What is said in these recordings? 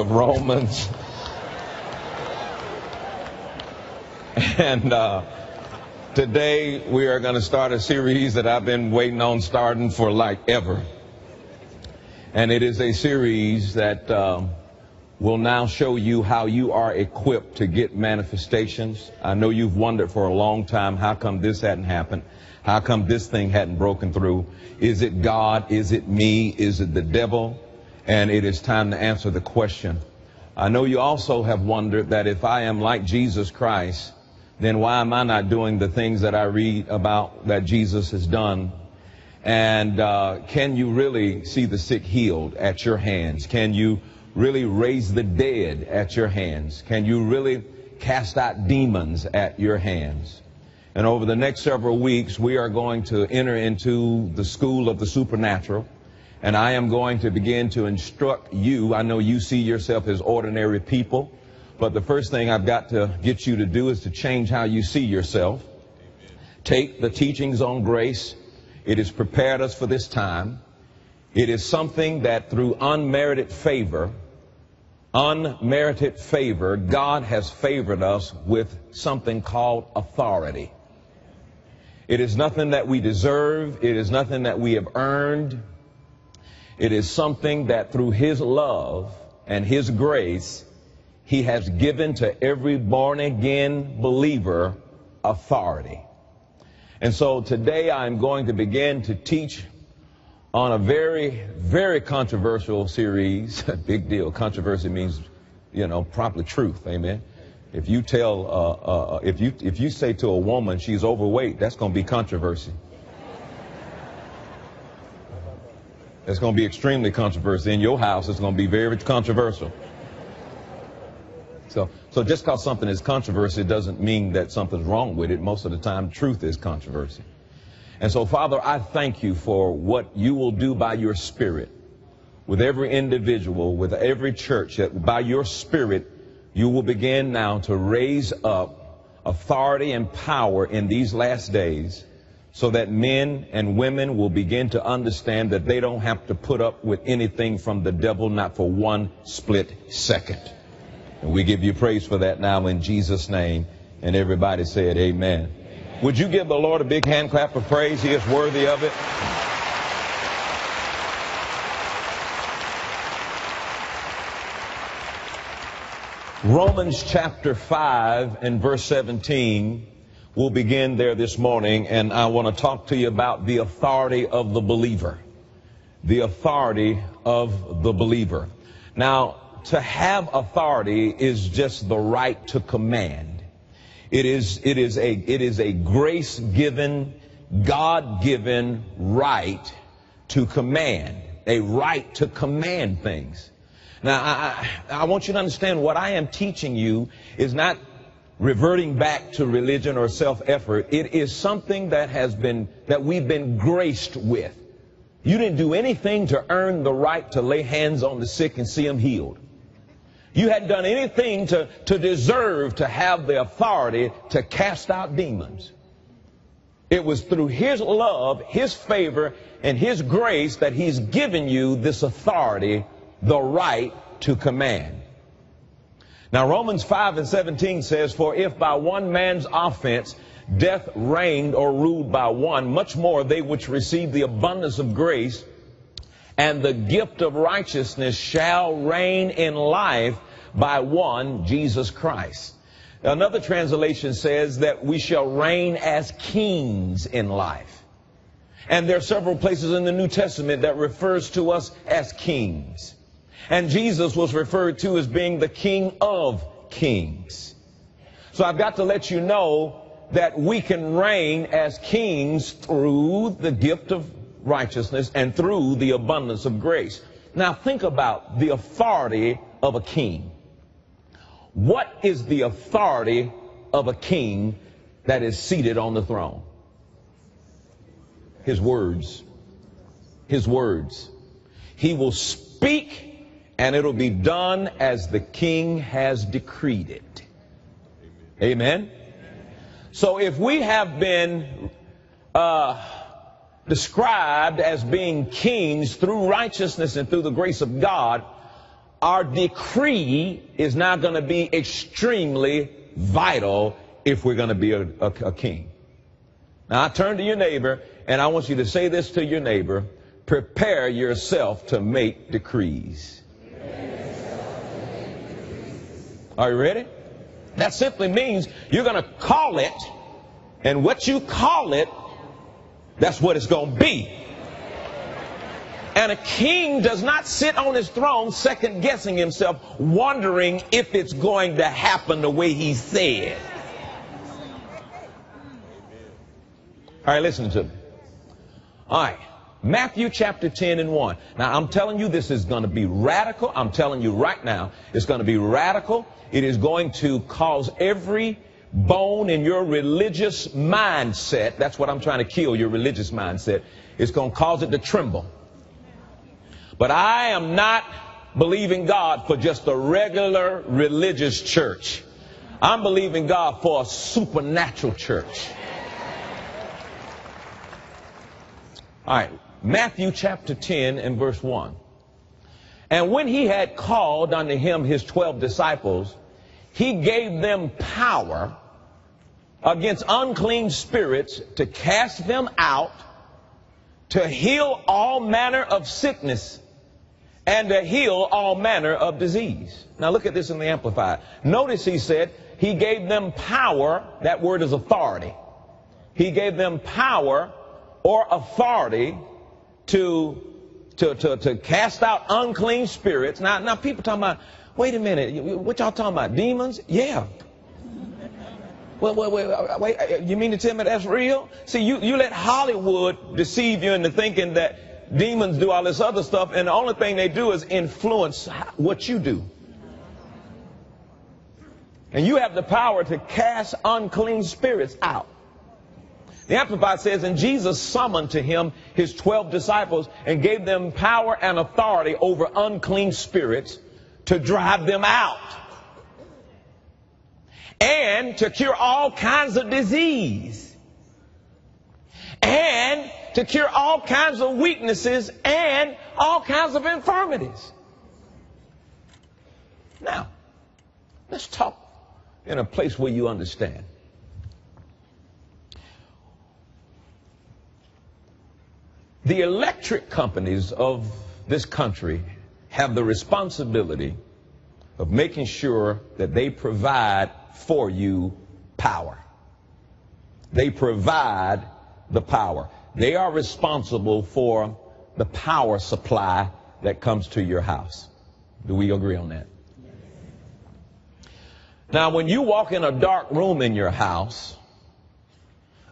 of Romans. And uh, today we are going to start a series that I've been waiting on starting for like ever. And it is a series that um, will now show you how you are equipped to get manifestations. I know you've wondered for a long time how come this hadn't happened. How come this thing hadn't broken through? Is it God? Is it me? Is it the devil? And it is time to answer the question. I know you also have wondered that if I am like Jesus Christ, then why am I not doing the things that I read about that Jesus has done? And uh, can you really see the sick healed at your hands? Can you really raise the dead at your hands? Can you really cast out demons at your hands? And over the next several weeks, we are going to enter into the school of the supernatural. And I am going to begin to instruct you. I know you see yourself as ordinary people, but the first thing I've got to get you to do is to change how you see yourself. Take the teachings on grace. It has prepared us for this time. It is something that through unmerited favor, unmerited favor, God has favored us with something called authority. It is nothing that we deserve. It is nothing that we have earned. It is something that through His love and His grace, He has given to every born again believer authority. And so today I'm going to begin to teach on a very, very controversial series. Big deal. Controversy means, you know, proper truth. Amen. If you tell, uh, uh, if you if you say to a woman she's overweight, that's going to be controversy. That's going to be extremely controversial. In your house, it's going to be very controversial. So, so just because something is controversy doesn't mean that something's wrong with it. Most of the time, truth is controversy. And so, Father, I thank you for what you will do by your Spirit with every individual, with every church, that by your Spirit, you will begin now to raise up authority and power in these last days so that men and women will begin to understand that they don't have to put up with anything from the devil, not for one split second. And we give you praise for that now in Jesus' name. And everybody said, Amen. amen. Would you give the Lord a big hand clap of praise? He is worthy of it. Romans chapter 5 and verse 17 will begin there this morning, and I want to talk to you about the authority of the believer. The authority of the believer. Now, to have authority is just the right to command. It is, it is a, it is a grace given, God given right to command. A right to command things. Now, I, I, want you to understand what I am teaching you is not reverting back to religion or self-effort. It is something that has been, that we've been graced with. You didn't do anything to earn the right to lay hands on the sick and see them healed. You hadn't done anything to, to deserve to have the authority to cast out demons. It was through His love, His favor, and His grace that He's given you this authority the right to command. Now, Romans 5 and 17 says, For if by one man's offense death reigned or ruled by one, much more they which receive the abundance of grace and the gift of righteousness shall reign in life by one, Jesus Christ. Another translation says that we shall reign as kings in life. And there are several places in the New Testament that refers to us as kings. And Jesus was referred to as being the King of Kings. So I've got to let you know that we can reign as kings through the gift of righteousness and through the abundance of grace. Now think about the authority of a king. What is the authority of a king that is seated on the throne? His words. His words. He will speak and it'll be done as the king has decreed it. Amen. So if we have been uh, described as being kings through righteousness and through the grace of God, our decree is now going to be extremely vital if we're going to be a, a, a king. Now I turn to your neighbor and I want you to say this to your neighbor. Prepare yourself to make decrees. Are you ready? That simply means you're going to call it, and what you call it, that's what it's going to be. And a king does not sit on his throne second guessing himself, wondering if it's going to happen the way he said. All right, listen to me. All right. Matthew chapter 10 and 1. Now, I'm telling you, this is going to be radical. I'm telling you right now, it's going to be radical. It is going to cause every bone in your religious mindset. That's what I'm trying to kill, your religious mindset. It's going to cause it to tremble. But I am not believing God for just a regular religious church. I'm believing God for a supernatural church. All right, Matthew chapter 10 and verse 1. And when he had called unto him his twelve disciples, he gave them power against unclean spirits to cast them out, to heal all manner of sickness and to heal all manner of disease. Now look at this in the Amplified. Notice he said he gave them power. That word is authority. He gave them power or authority to, to, to, to cast out unclean spirits. Now, now people talking about, wait a minute, what y'all talking about? Demons? Yeah. Uh, wait, wait, wait, wait, you mean to tell me that's real? See, you, you let Hollywood deceive you into thinking that demons do all this other stuff, and the only thing they do is influence what you do. And you have the power to cast unclean spirits out. The Amplified says, and Jesus summoned to him his 12 disciples and gave them power and authority over unclean spirits to drive them out and to cure all kinds of disease and to cure all kinds of weaknesses and all kinds of infirmities. Now, let's talk in a place where you understand. The electric companies of this country have the responsibility of making sure that they provide for you power. They provide the power. They are responsible for the power supply that comes to your house. Do we agree on that? Now, when you walk in a dark room in your house,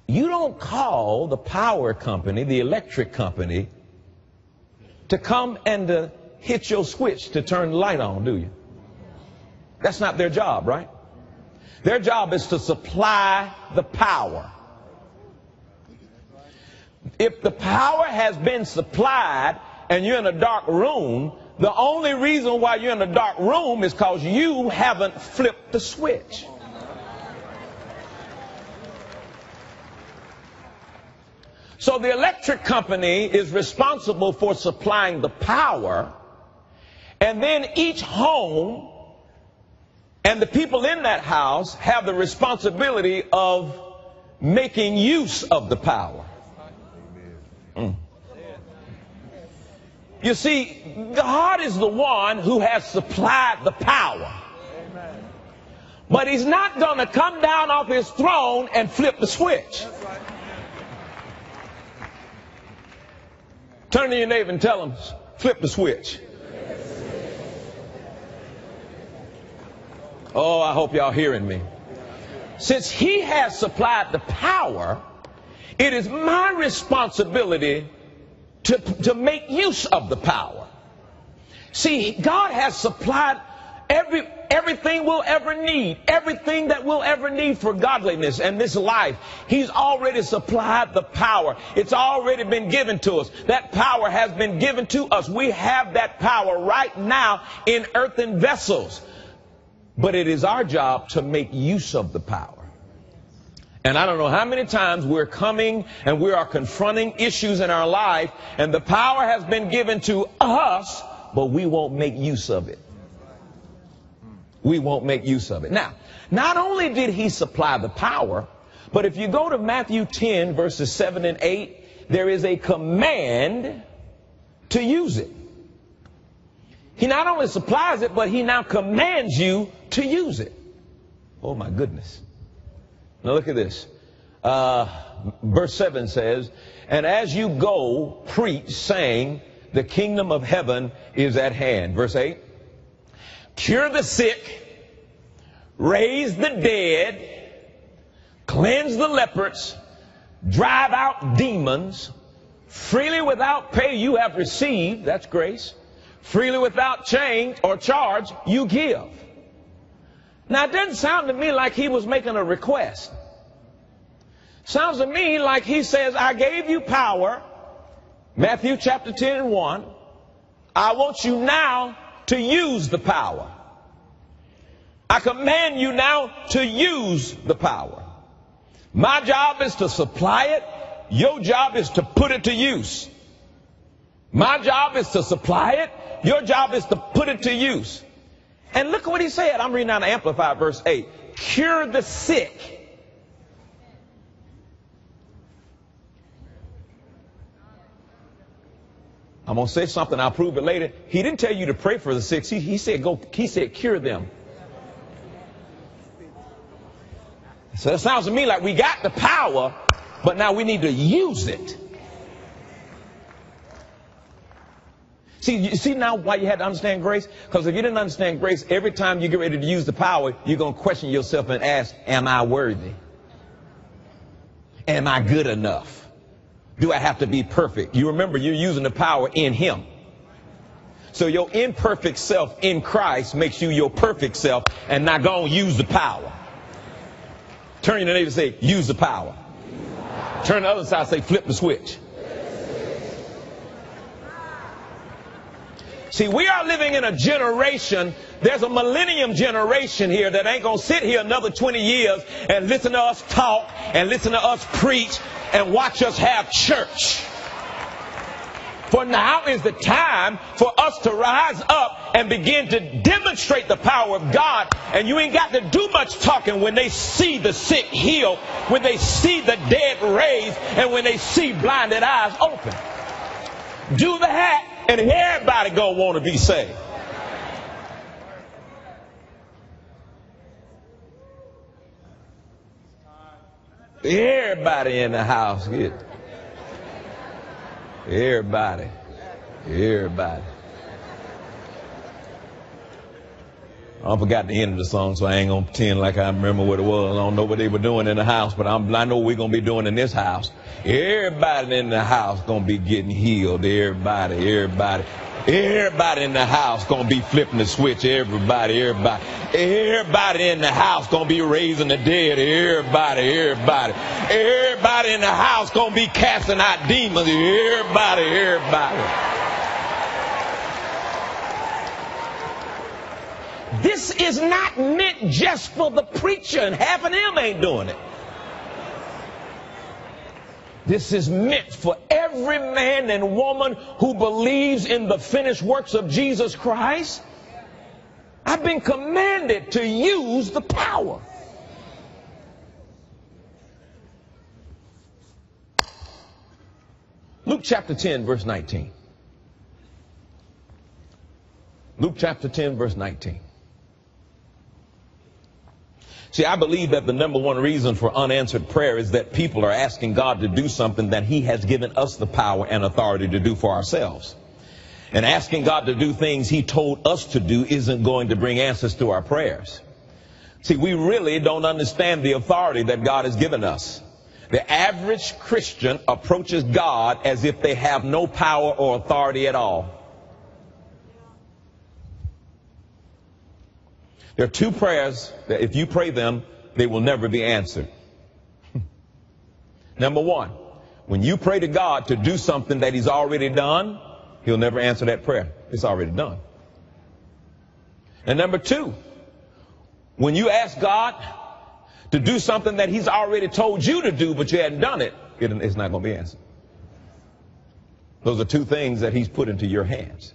you don't call the power company, the electric company, to come and to hit your switch to turn the light on, do you? That's not their job, right? Their job is to supply the power. If the power has been supplied and you're in a dark room, the only reason why you're in a dark room is because you haven't flipped the switch. So the electric company is responsible for supplying the power, and then each home and the people in that house have the responsibility of making use of the power. Mm. You see, God is the one who has supplied the power. But he's not going to come down off his throne and flip the switch. Turn to your neighbor and tell him, flip the switch. Oh, I hope y'all hearing me. Since he has supplied the power, it is my responsibility to, to make use of the power. See, God has supplied every, everything we'll ever need, everything that we'll ever need for godliness and this life. He's already supplied the power. It's already been given to us. That power has been given to us. We have that power right now in earthen vessels. But it is our job to make use of the power. And I don't know how many times we're coming and we are confronting issues in our life and the power has been given to us, but we won't make use of it. We won't make use of it. Now, not only did he supply the power, but if you go to Matthew 10 verses 7 and 8, there is a command to use it. He not only supplies it, but he now commands you to use it. Oh my goodness. Now look at this. Uh, verse 7 says, And as you go, preach, saying, The kingdom of heaven is at hand. Verse 8, Cure the sick, raise the dead, cleanse the lepers, drive out demons, freely without pay you have received, that's grace, freely without change or charge you give. Now it doesn't sound to me like he was making a request. Sounds to me like he says, I gave you power, Matthew chapter 10 and 1. I want you now to use the power. I command you now to use the power. My job is to supply it. Your job is to put it to use. My job is to supply it. Your job is to put it to use. And look at what he said. I'm reading out of Amplified verse 8. Cure the sick. I'm going to say something. I'll prove it later. He didn't tell you to pray for the sick. He, he said, go, he said, cure them. So it sounds to me like we got the power, but now we need to use it. See, you see now why you had to understand grace? Because if you didn't understand grace, every time you get ready to use the power, you're going to question yourself and ask, am I worthy? Am I good enough? Do I have to be perfect? You remember you're using the power in Him. So your imperfect self in Christ makes you your perfect self and not going to use the power. Turn your neighbor and say, use the power. Turn the other side and say, flip the switch. See, we are living in a generation, there's a millennium generation here that ain't gonna sit here another 20 years and listen to us talk and listen to us preach and watch us have church. For now is the time for us to rise up and begin to demonstrate the power of God. And you ain't got to do much talking when they see the sick healed, when they see the dead raised, and when they see blinded eyes open. Do that, and everybody gonna want to be saved. Everybody in the house get Everybody. Everybody. I forgot the end of the song, so I ain't gonna pretend like I remember what it was. I don't know what they were doing in the house, but I'm, I know we're gonna be doing in this house. Everybody in the house gonna be getting healed. Everybody, everybody. Everybody in the house gonna be flipping the switch. Everybody, everybody. Everybody in the house gonna be raising the dead. Everybody, everybody. Everybody in the house gonna be casting out demons. Everybody, everybody. This is not meant just for the preacher, and half of them ain't doing it. This is meant for every man and woman who believes in the finished works of Jesus Christ. I've been commanded to use the power. Luke chapter 10, verse 19. Luke chapter 10, verse 19. See, I believe that the number one reason for unanswered prayer is that people are asking God to do something that He has given us the power and authority to do for ourselves. And asking God to do things He told us to do isn't going to bring answers to our prayers. See, we really don't understand the authority that God has given us. The average Christian approaches God as if they have no power or authority at all. There are two prayers that if you pray them, they will never be answered. Number one, when you pray to God to do something that He's already done, He'll never answer that prayer. It's already done. And number two, when you ask God to do something that He's already told you to do, but you hadn't done it, it's not going to be answered. Those are two things that He's put into your hands.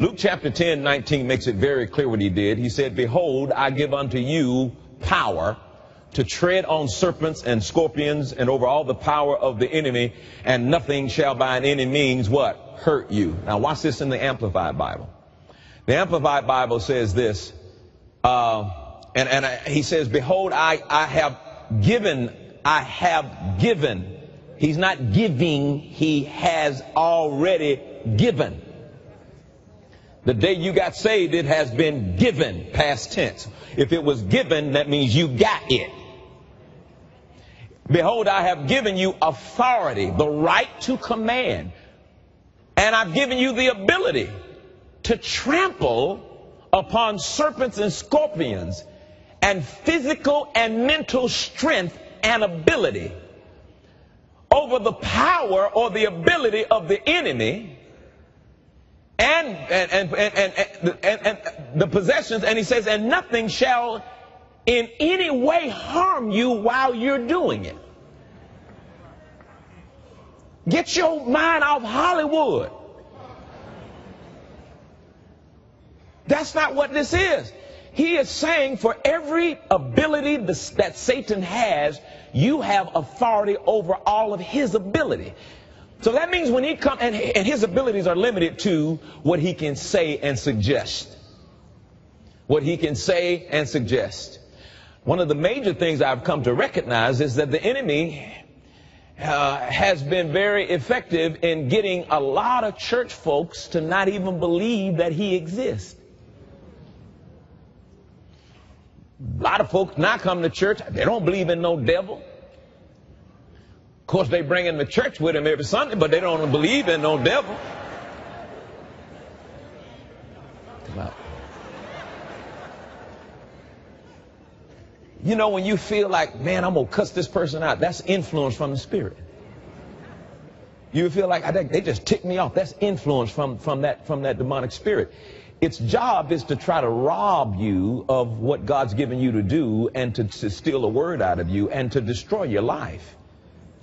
Luke chapter 10, 19 makes it very clear what he did. He said, Behold, I give unto you power to tread on serpents and scorpions and over all the power of the enemy, and nothing shall by any means what? Hurt you. Now watch this in the Amplified Bible. The Amplified Bible says this, uh, and, and I, he says, Behold, I, I have given, I have given. He's not giving, he has already given. The day you got saved, it has been given, past tense. If it was given, that means you got it. Behold, I have given you authority, the right to command. And I've given you the ability to trample upon serpents and scorpions and physical and mental strength and ability over the power or the ability of the enemy and, and, and, and, the possessions. And he says, and nothing shall in any way harm you while you're doing it. Get your mind off Hollywood. That's not what this is. He is saying for every ability that Satan has, you have authority over all of his ability. So that means when he comes, and, and his abilities are limited to what he can say and suggest. What he can say and suggest. One of the major things I've come to recognize is that the enemy uh, has been very effective in getting a lot of church folks to not even believe that he exists. A lot of folks now come to church, they don't believe in no devil. Of course, they bring in the church with them every Sunday, but they don't believe in no devil. You know, when you feel like, man, I'm going to cuss this person out, that's influence from the Spirit. You feel like they just tick me off. That's influence from, from, that, from that demonic spirit. Its job is to try to rob you of what God's given you to do and to, to steal a word out of you and to destroy your life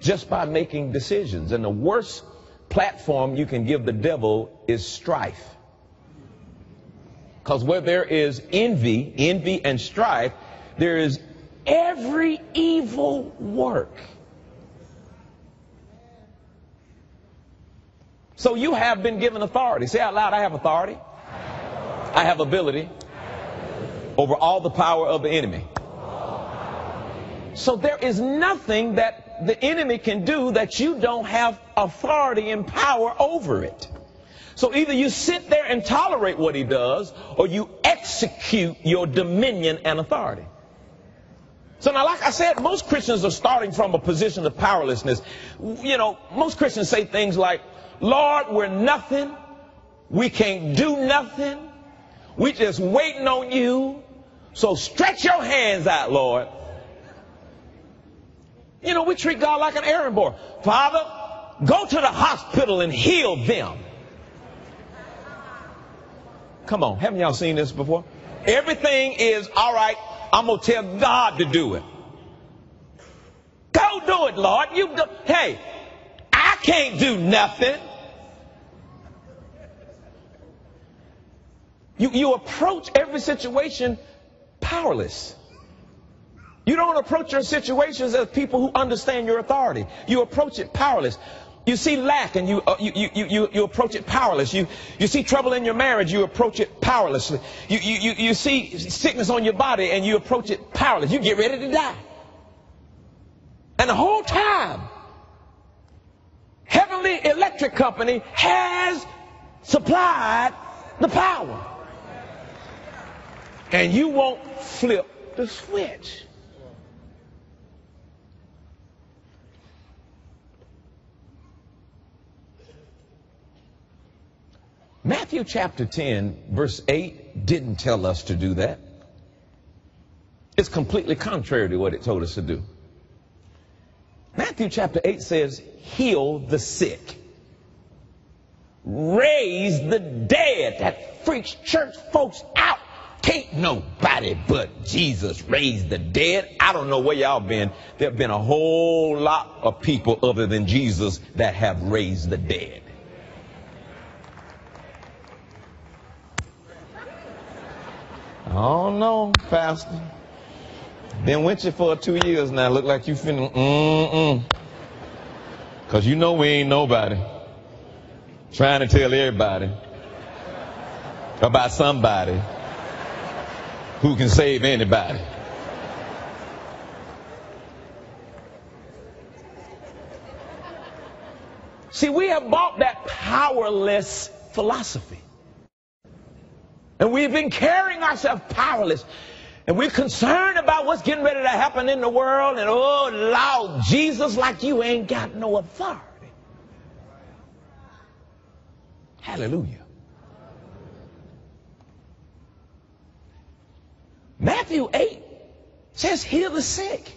just by making decisions. And the worst platform you can give the devil is strife. Because where there is envy, envy and strife, there is every evil work. So you have been given authority. Say out loud, I have authority. I have ability over all the power of the enemy. So there is nothing the enemy can do that you don't have authority and power over it. So either you sit there and tolerate what he does, or you execute your dominion and authority. So now, like I said, most Christians are starting from a position of powerlessness. You know, most Christians say things like, Lord, we're nothing. We can't do nothing. We just waiting on you. So stretch your hands out, Lord. You know, we treat God like an errand boy. Father, go to the hospital and heal them. Come on, haven't y'all seen this before? Everything is all right. I'm gonna tell God to do it. Go do it, Lord. You do. Hey, I can't do nothing. You, you approach every situation powerless. You don't approach your situations as people who understand your authority. You approach it powerless. You see lack and you, uh, you, you, you, you approach it powerless. You, you see trouble in your marriage, you approach it powerlessly. You, you, you, you see sickness on your body and you approach it powerless. You get ready to die. And the whole time, Heavenly Electric Company has supplied the power. And you won't flip the switch. Matthew chapter 10, verse 8 didn't tell us to do that. It's completely contrary to what it told us to do. Matthew chapter 8 says, heal the sick. Raise the dead. That freaks church folks out. Can't nobody but Jesus raise the dead. I don't know where y'all been. There have been a whole lot of people other than Jesus that have raised the dead. Don't know, Pastor. Been with you for two years now. Look like you finna, mm-mm. Because you know we ain't nobody. Trying to tell everybody about somebody who can save anybody. See, we have bought that powerless philosophy. And we've been carrying ourselves powerless. And we're concerned about what's getting ready to happen in the world. And oh, Lord, Jesus, like you ain't got no authority. Hallelujah. Matthew 8 says, heal the sick,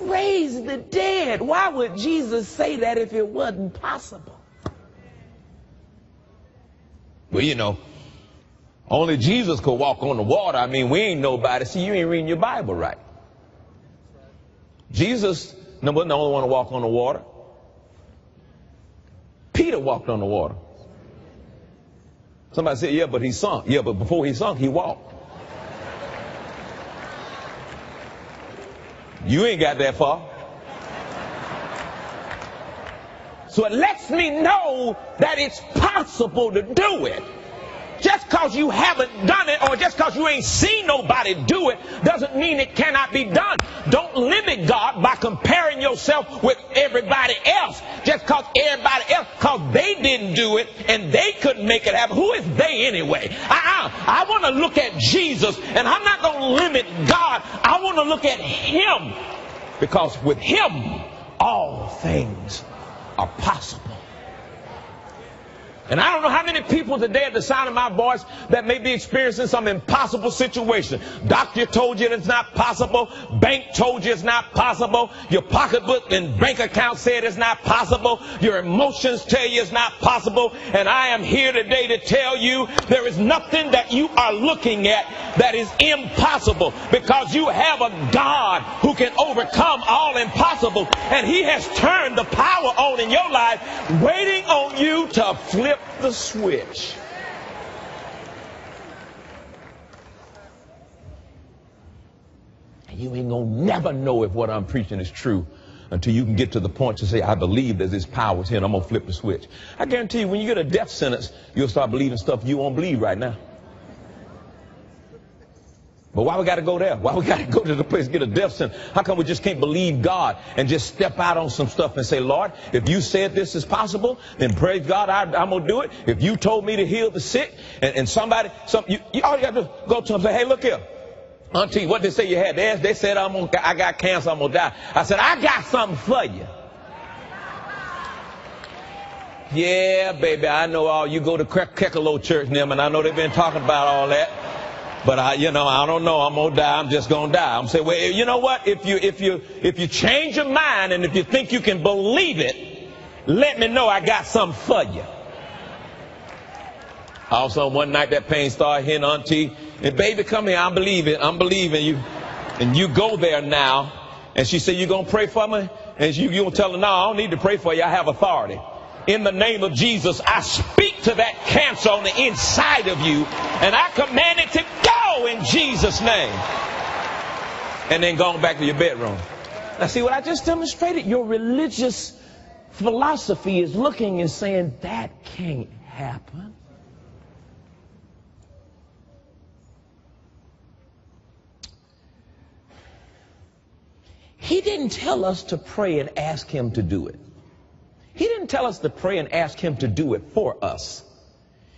raise the dead. Why would Jesus say that if it wasn't possible? Well, you know, only Jesus could walk on the water. I mean, we ain't nobody. See, you ain't reading your Bible right. Jesus wasn't the only one to walk on the water. Peter walked on the water. Somebody said, yeah, but he sunk. Yeah, but before he sunk, he walked. You ain't got that far. So it lets me know that it's possible to do it. Just because you haven't done it or just because you ain't seen nobody do it doesn't mean it cannot be done. Don't limit God by comparing yourself with everybody else just because everybody else, because they didn't do it and they couldn't make it happen. Who is they anyway? Uh-uh. I want to look at Jesus and I'm not going to limit God. I want to look at Him because with Him all things are possible. And I don't know how many people today at the sound of my voice that may be experiencing some impossible situation. Doctor told you it's not possible. Bank told you it's not possible. Your pocketbook and bank account said it's not possible. Your emotions tell you it's not possible. And I am here today to tell you there is nothing that you are looking at that is impossible because you have a God who can overcome all impossible. And he has turned the power on in your life waiting on you to flip flip the switch. You ain't gonna never know if what I'm preaching is true until you can get to the point to say, I believe that this power is here and I'm gonna flip the switch. I guarantee you, when you get a death sentence, you'll start believing stuff you won't believe right now. But why we got to go there? Why we got to go to the place get a death sentence? How come we just can't believe God and just step out on some stuff and say, Lord, if you said this is possible, then praise God, I, am gonna do it. If you told me to heal the sick, and, and somebody, some you, you all you got to go to them and say, Hey, look here. Auntie, what they say you had? They, they said I'm gonna, I got cancer, I'm gonna die. I said, I got something for you. Yeah, baby, I know all you go to Kekalo Church and them, and I know they've been talking about all that. But I, you know, I don't know. I'm gonna die. I'm just gonna die. I'm saying, well, you know what? If you, if you, if you change your mind and if you think you can believe it, let me know. I got something for you. Also, one night that pain started hitting Auntie, and baby, come here. I'm believing. I'm believing you. And you go there now. And she said, you gonna pray for me? And you, you gonna tell her, no, I don't need to pray for you. I have authority in the name of Jesus, I speak to that cancer on the inside of you and I command it to go in Jesus' name. And then going back to your bedroom. Now, see what I just demonstrated? Your religious philosophy is looking and saying, that can't happen. He didn't tell us to pray and ask him to do it. He didn't tell us to pray and ask him to do it for us.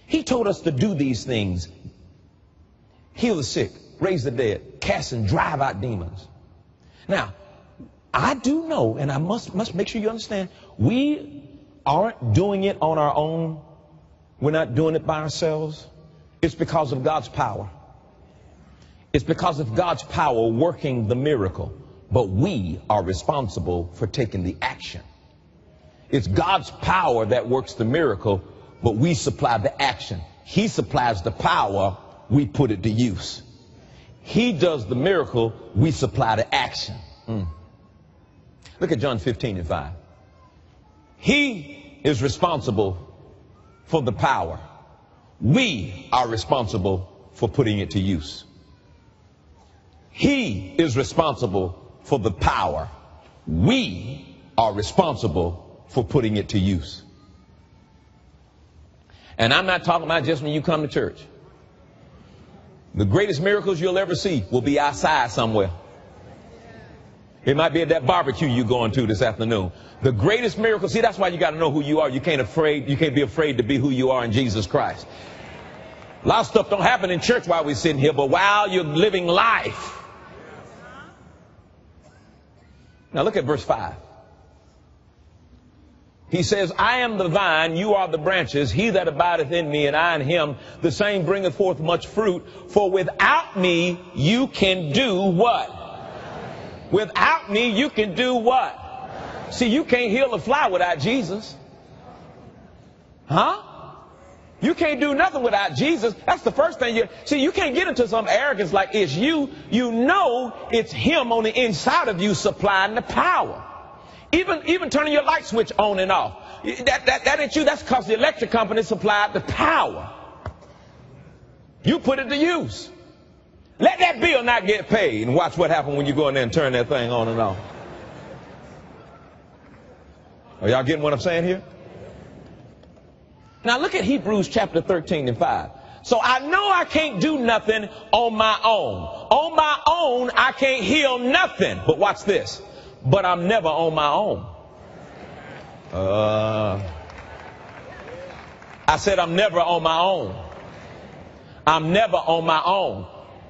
He told us to do these things. Heal the sick, raise the dead, cast and drive out demons. Now, I do know, and I must, must make sure you understand, we aren't doing it on our own. We're not doing it by ourselves. It's because of God's power. It's because of God's power working the miracle. But we are responsible for taking the action. It's God's power that works the miracle, but we supply the action. He supplies the power, we put it to use. He does the miracle, we supply the action. Mm. Look at John 15 and 5. He is responsible for the power. We are responsible for putting it to use. He is responsible for the power. We are responsible for putting it to use. And I'm not talking about just when you come to church. The greatest miracles you'll ever see will be outside somewhere. It might be at that barbecue you're going to this afternoon. The greatest miracle, see, that's why you got to know who you are. You can't afraid, you can't be afraid to be who you are in Jesus Christ. A lot of stuff don't happen in church while we're sitting here, but while you're living life. Now look at verse 5. He says, I am the vine, you are the branches. He that abideth in me and I in him, the same bringeth forth much fruit. For without me, you can do what? Without me, you can do what? See, you can't heal a fly without Jesus. Huh? You can't do nothing without Jesus. That's the first thing you see. You can't get into some arrogance like it's you. You know it's Him on the inside of you supplying the power. Even, even turning your light switch on and off. That, that, that ain't you. That's because the electric company supplied the power. You put it to use. Let that bill not get paid and watch what happens when you go in there and turn that thing on and off. Are y'all getting what I'm saying here? Now look at Hebrews chapter 13 and 5. So I know I can't do nothing on my own. On my own, I can't heal nothing. But watch this but I'm never on my own. Uh, I said I'm never on my own. I'm never on my own.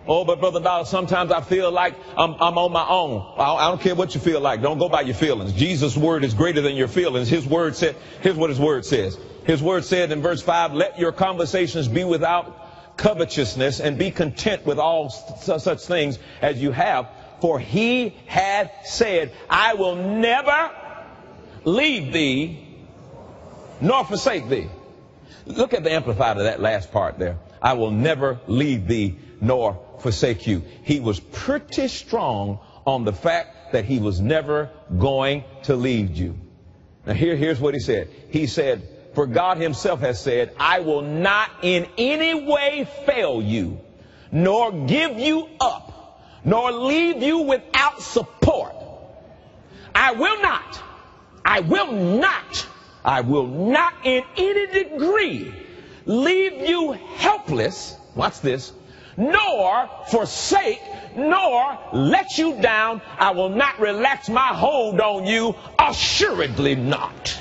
Oh, but Brother Dollar, sometimes I feel like I'm, I'm on my own. I, I don't care what you feel like. Don't go by your feelings. Jesus' word is greater than your feelings. His word said, here's what his word says. His word said in verse 5, let your conversations be without covetousness and be content with all such things as you have for he had said, I will never leave thee nor forsake thee. Look at the amplified of that last part there. I will never leave thee nor forsake you. He was pretty strong on the fact that he was never going to leave you. Now here, here's what he said. He said, for God himself has said, I will not in any way fail you, nor give you up nor leave you without support. I will not, I will not, I will not in any degree leave you helpless, watch this, nor forsake, nor let you down. I will not relax my hold on you, assuredly not.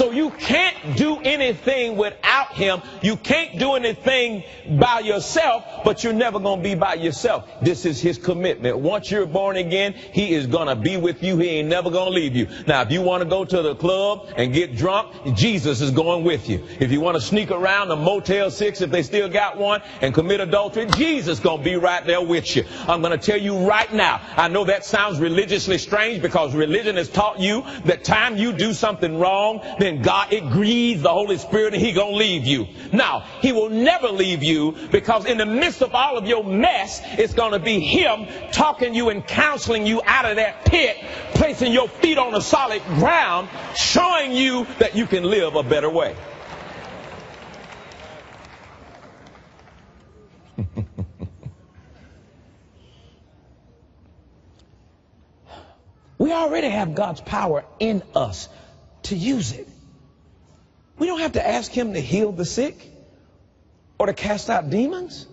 So you can't do anything without him. You can't do anything by yourself, but you're never going to be by yourself. This is his commitment. Once you're born again, he is going to be with you. He ain't never going to leave you. Now, if you want to go to the club and get drunk, Jesus is going with you. If you want to sneak around the Motel 6, if they still got one, and commit adultery, Jesus is going to be right there with you. I'm going to tell you right now, I know that sounds religiously strange because religion has taught you that time you do something wrong, then God, it grieves the Holy Spirit and He gonna leave you. Now, He will never leave you because in the midst of all of your mess, it's gonna be Him talking you and counseling you out of that pit, placing your feet on a solid ground, showing you that you can live a better way. we already have God's power in us to use it. We don't have to ask him to heal the sick or to cast out demons.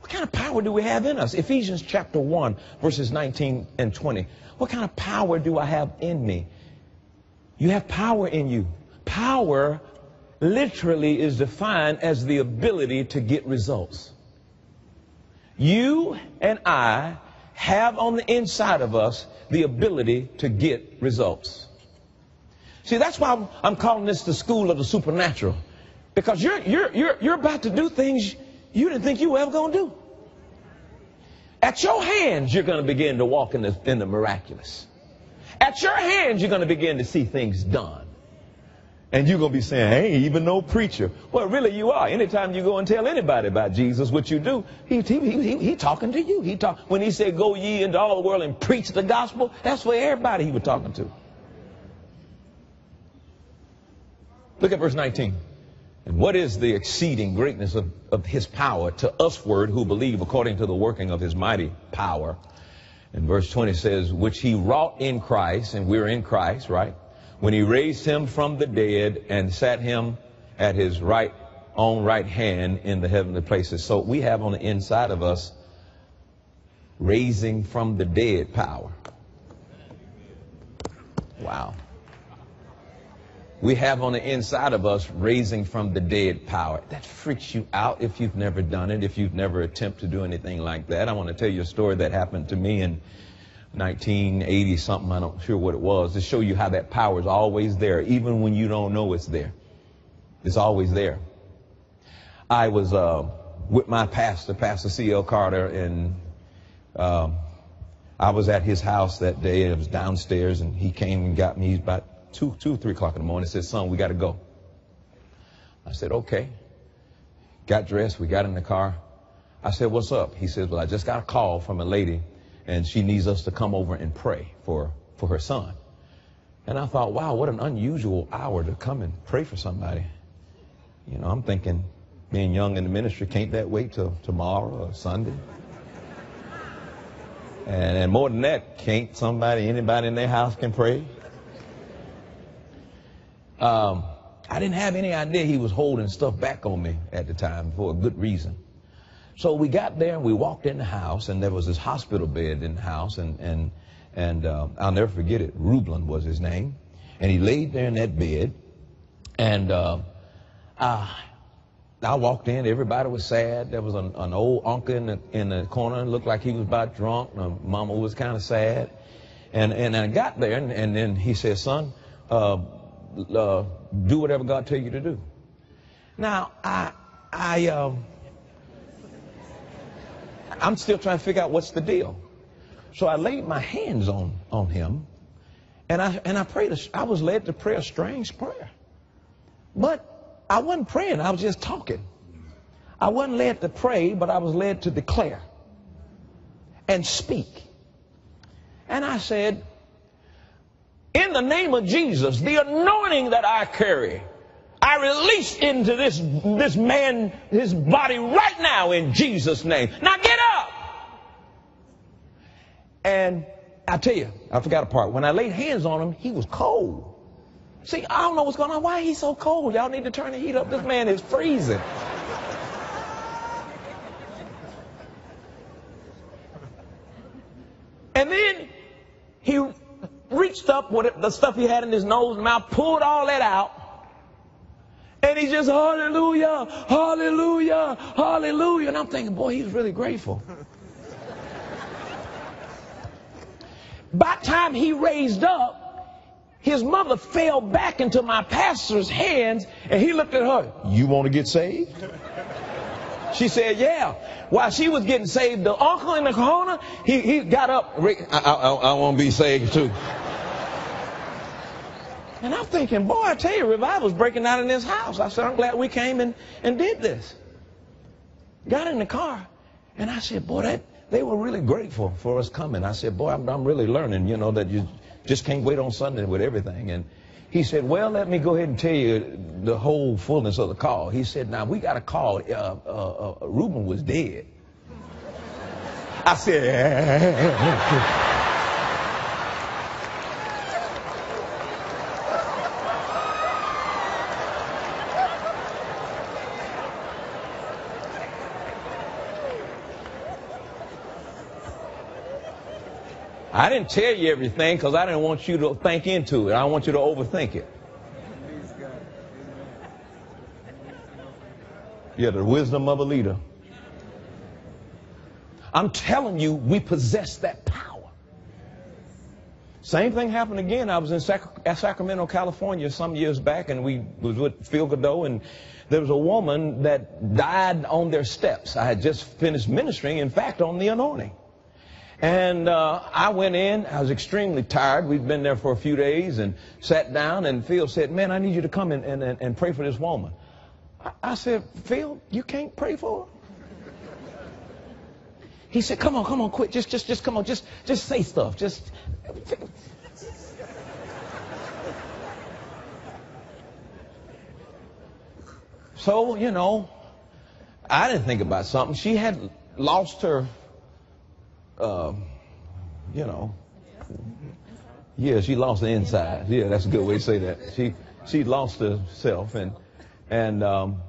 What kind of power do we have in us? Ephesians chapter 1, verses 19 and 20. What kind of power do I have in me? You have power in you. Power literally is defined as the ability to get results. You and I have on the inside of us the ability to get results. See, that's why I'm, I'm calling this the school of the supernatural. Because you're, you're, you're, you're about to do things you didn't think you were ever going to do. At your hands, you're going to begin to walk in the, in the miraculous. At your hands, you're going to begin to see things done. And you're going to be saying, I ain't even no preacher. Well, really you are. Anytime you go and tell anybody about Jesus, what you do, he, he, he, he talking to you. He talk, when he said, go ye into all the world and preach the gospel, that's for everybody he was talking to. Look at verse 19. And what is the exceeding greatness of, of his power to usward who believe according to the working of his mighty power? And verse 20 says, which he wrought in Christ, and we're in Christ, right? When he raised him from the dead and sat him at his right, own right hand in the heavenly places. So we have on the inside of us raising from the dead power. Wow. We have on the inside of us raising from the dead power. That freaks you out if you've never done it, if you've never attempted to do anything like that. I want to tell you a story that happened to me in 1980 something. I'm not sure what it was to show you how that power is always there, even when you don't know it's there. It's always there. I was uh, with my pastor, Pastor C.L. Carter, and um, I was at his house that day. It was downstairs, and he came and got me. About two, two, three o'clock in the morning. He said, "Son, we got to go." I said, "Okay." Got dressed. We got in the car. I said, "What's up?" He said, "Well, I just got a call from a lady, and she needs us to come over and pray for for her son." And I thought, "Wow, what an unusual hour to come and pray for somebody." You know, I'm thinking, being young in the ministry, can't that wait till tomorrow or Sunday? And, and more than that, can't somebody, anybody in their house can pray? Um, I didn't have any idea he was holding stuff back on me at the time for a good reason. So we got there and we walked in the house and there was this hospital bed in the house and, and, and uh, I'll never forget it. Reuben was his name. And he laid there in that bed and uh, uh, I walked in, everybody was sad. There was an, an old uncle in the, in the corner, looked like he was about drunk. My mama was kind of sad. And, and I got there, and, and then he said, son, uh, uh, do whatever God tell you to do. Now, I, I, um, I'm still trying to figure out what's the deal. So I laid my hands on, on him, and I, and I prayed, a, I was led to pray a strange prayer. But I wasn't praying, I was just talking. I wasn't led to pray, but I was led to declare and speak. And I said, in the name of Jesus, the anointing that I carry, I release into this, this man, his body right now in Jesus' name. Now get up! And I tell you, I forgot a part. When I laid hands on him, he was cold. See, I don't know what's going on. Why he's so cold? Y'all need to turn the heat up. This man is freezing. And then he reached up with the stuff he had in his nose and mouth, pulled all that out. And he just, hallelujah, hallelujah, hallelujah. And I'm thinking, boy, he's really grateful. By time he raised up, his mother fell back into my pastor's hands and he looked at her, You want to get saved? She said, Yeah. While she was getting saved, the uncle in the corner, he, he got up. I, I, I want to be saved too. And I'm thinking, boy, I tell you, revival's breaking out in this house. I said, I'm glad we came and, and did this. Got in the car, and I said, boy, that, they were really grateful for us coming. I said, boy, I'm, I'm really learning, you know, that you just can't wait on Sunday with everything. And he said, well, let me go ahead and tell you the whole fullness of the call. He said, now we got a call. Uh, uh, uh, Reuben was dead. I said, I didn't tell you everything because I didn't want you to think into it. I want you to overthink it. Yeah, the wisdom of a leader. I'm telling you, we possess that power. Same thing happened again. I was in Sac- Sacramento, California some years back, and we was with Phil Godot, and there was a woman that died on their steps. I had just finished ministering, in fact, on the anointing. And uh, I went in. I was extremely tired. We'd been there for a few days and sat down. And Phil said, "Man, I need you to come and, and, and pray for this woman." I, I said, "Phil, you can't pray for her." He said, "Come on, come on, quick! Just, just, just come on! Just, just say stuff. Just." So, you know, I didn't think about something. She had lost her, uh, you know, yeah, she lost the inside. Yeah, that's a good way to say that. She she lost herself, and and um,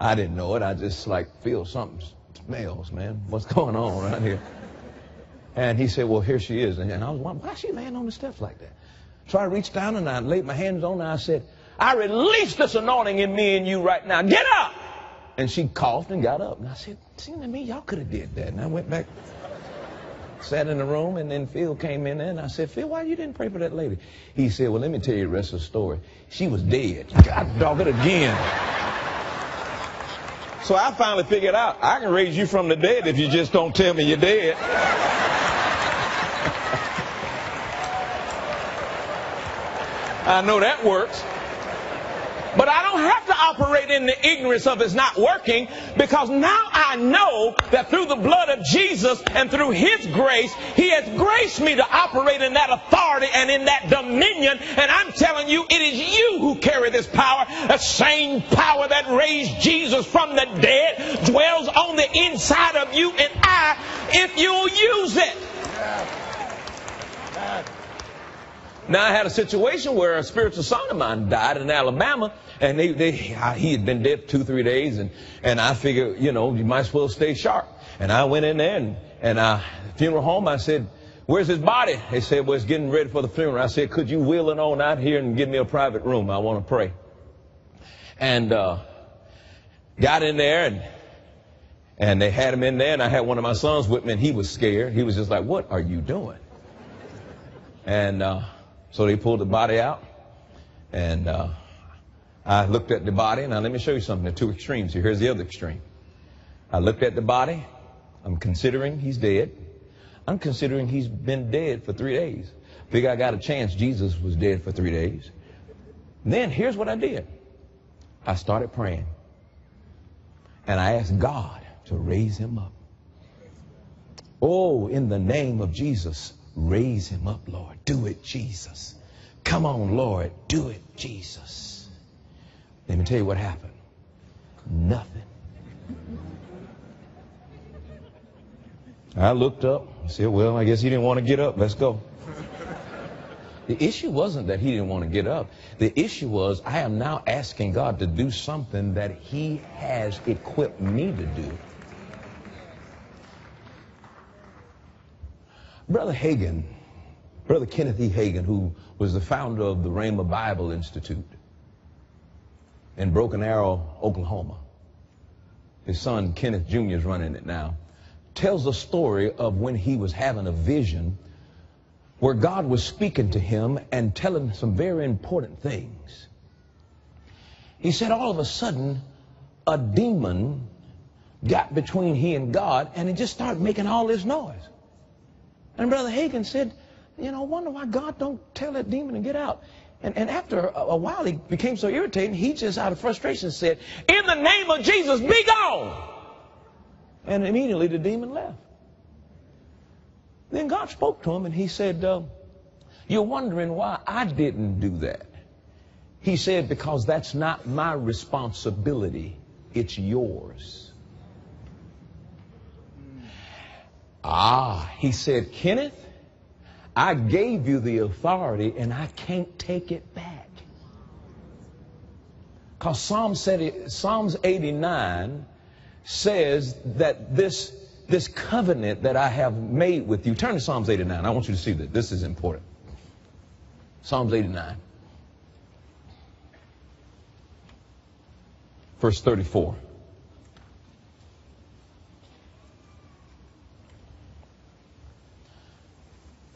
I didn't know it. I just like feel something smells, man. What's going on right here? And he said, well, here she is. And I was wondering, why is she laying on the steps like that? So I reached down and I laid my hands on her. I said, I release this anointing in me and you right now. Get up! And she coughed and got up. And I said, seems to me y'all could have did that. And I went back, sat in the room, and then Phil came in and I said, Phil, why you didn't pray for that lady? He said, well, let me tell you the rest of the story. She was dead. God dog it again. So I finally figured out I can raise you from the dead if you just don't tell me you're dead. I know that works. But I don't have to operate in the ignorance of it's not working because now I know that through the blood of Jesus and through His grace, He has graced me to operate in that authority and in that dominion. And I'm telling you, it is you who carry this power. The same power that raised Jesus from the dead dwells on the inside of you and I if you'll use it. Now I had a situation where a spiritual son of mine died in Alabama, and they, they, he had been dead two, three days, and, and I figured, you know, you might as well stay sharp. And I went in there, and, and uh, funeral home, I said, where's his body? They said, well, it's getting ready for the funeral. I said, could you wheel it on out here and give me a private room? I want to pray. And uh, got in there, and and they had him in there, and I had one of my sons with me, and he was scared. He was just like, what are you doing? And uh, so they pulled the body out, and uh, I looked at the body. Now let me show you something. Are two extremes here. Here's the other extreme. I looked at the body. I'm considering he's dead. I'm considering he's been dead for three days. Figure I got a chance Jesus was dead for three days. Then here's what I did. I started praying. And I asked God to raise him up. Oh, in the name of Jesus, Raise him up, Lord. Do it, Jesus. Come on, Lord. Do it, Jesus. Let me tell you what happened. Nothing. I looked up and said, well, I guess he didn't want to get up. Let's go. The issue wasn't that he didn't want to get up. The issue was I am now asking God to do something that he has equipped me to do. Brother Hagin, Brother Kenneth E. Hagin, who was the founder of the Rhema Bible Institute in Broken Arrow, Oklahoma. His son Kenneth Jr. is running it now. Tells the story of when he was having a vision where God was speaking to him and telling some very important things. He said all of a sudden a demon got between he and God and it just started making all this noise. And Brother Hagin said, you know, I wonder why God don't tell that demon to get out. And, and after a, a while, he became so irritated, he just out of frustration said, in the name of Jesus, be gone. And immediately the demon left. Then God spoke to him and he said, uh, you're wondering why I didn't do that. He said, because that's not my responsibility. It's yours. Ah, he said, Kenneth, I gave you the authority and I can't take it back. Because Psalms 89 says that this, this covenant that I have made with you, turn to Psalms 89. I want you to see that. This is important. Psalms 89. Verse 34.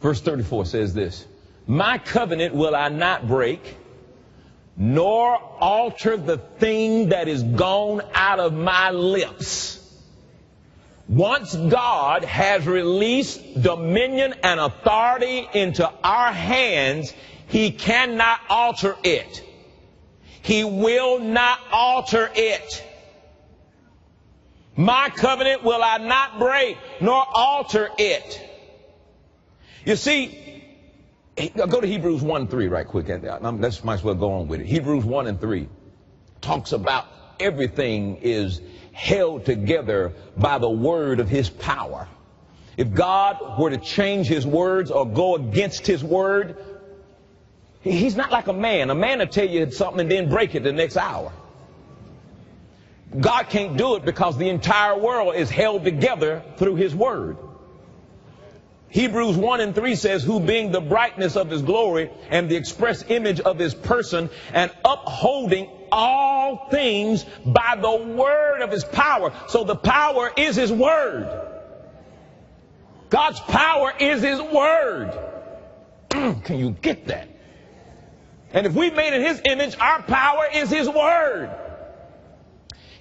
Verse 34 says this My covenant will I not break, nor alter the thing that is gone out of my lips. Once God has released dominion and authority into our hands, He cannot alter it. He will not alter it. My covenant will I not break, nor alter it. You see, go to Hebrews 1 3 right quick. Uh, let's might as well go on with it. Hebrews 1 and 3 talks about everything is held together by the word of his power. If God were to change his words or go against his word, he's not like a man. A man will tell you something and then break it the next hour. God can't do it because the entire world is held together through his word. Hebrews 1 and 3 says, who being the brightness of his glory and the express image of his person and upholding all things by the word of his power. So the power is his word. God's power is his word. Mm, can you get that? And if we've made in his image, our power is his word.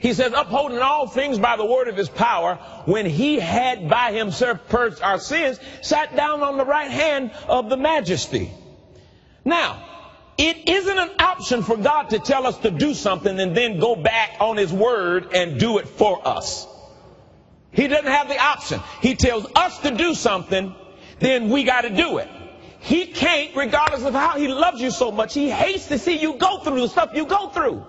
He says, upholding all things by the word of his power, when he had by himself purged our sins, sat down on the right hand of the majesty. Now, it isn't an option for God to tell us to do something and then go back on his word and do it for us. He doesn't have the option. He tells us to do something, then we got to do it. He can't, regardless of how he loves you so much, he hates to see you go through the stuff you go through.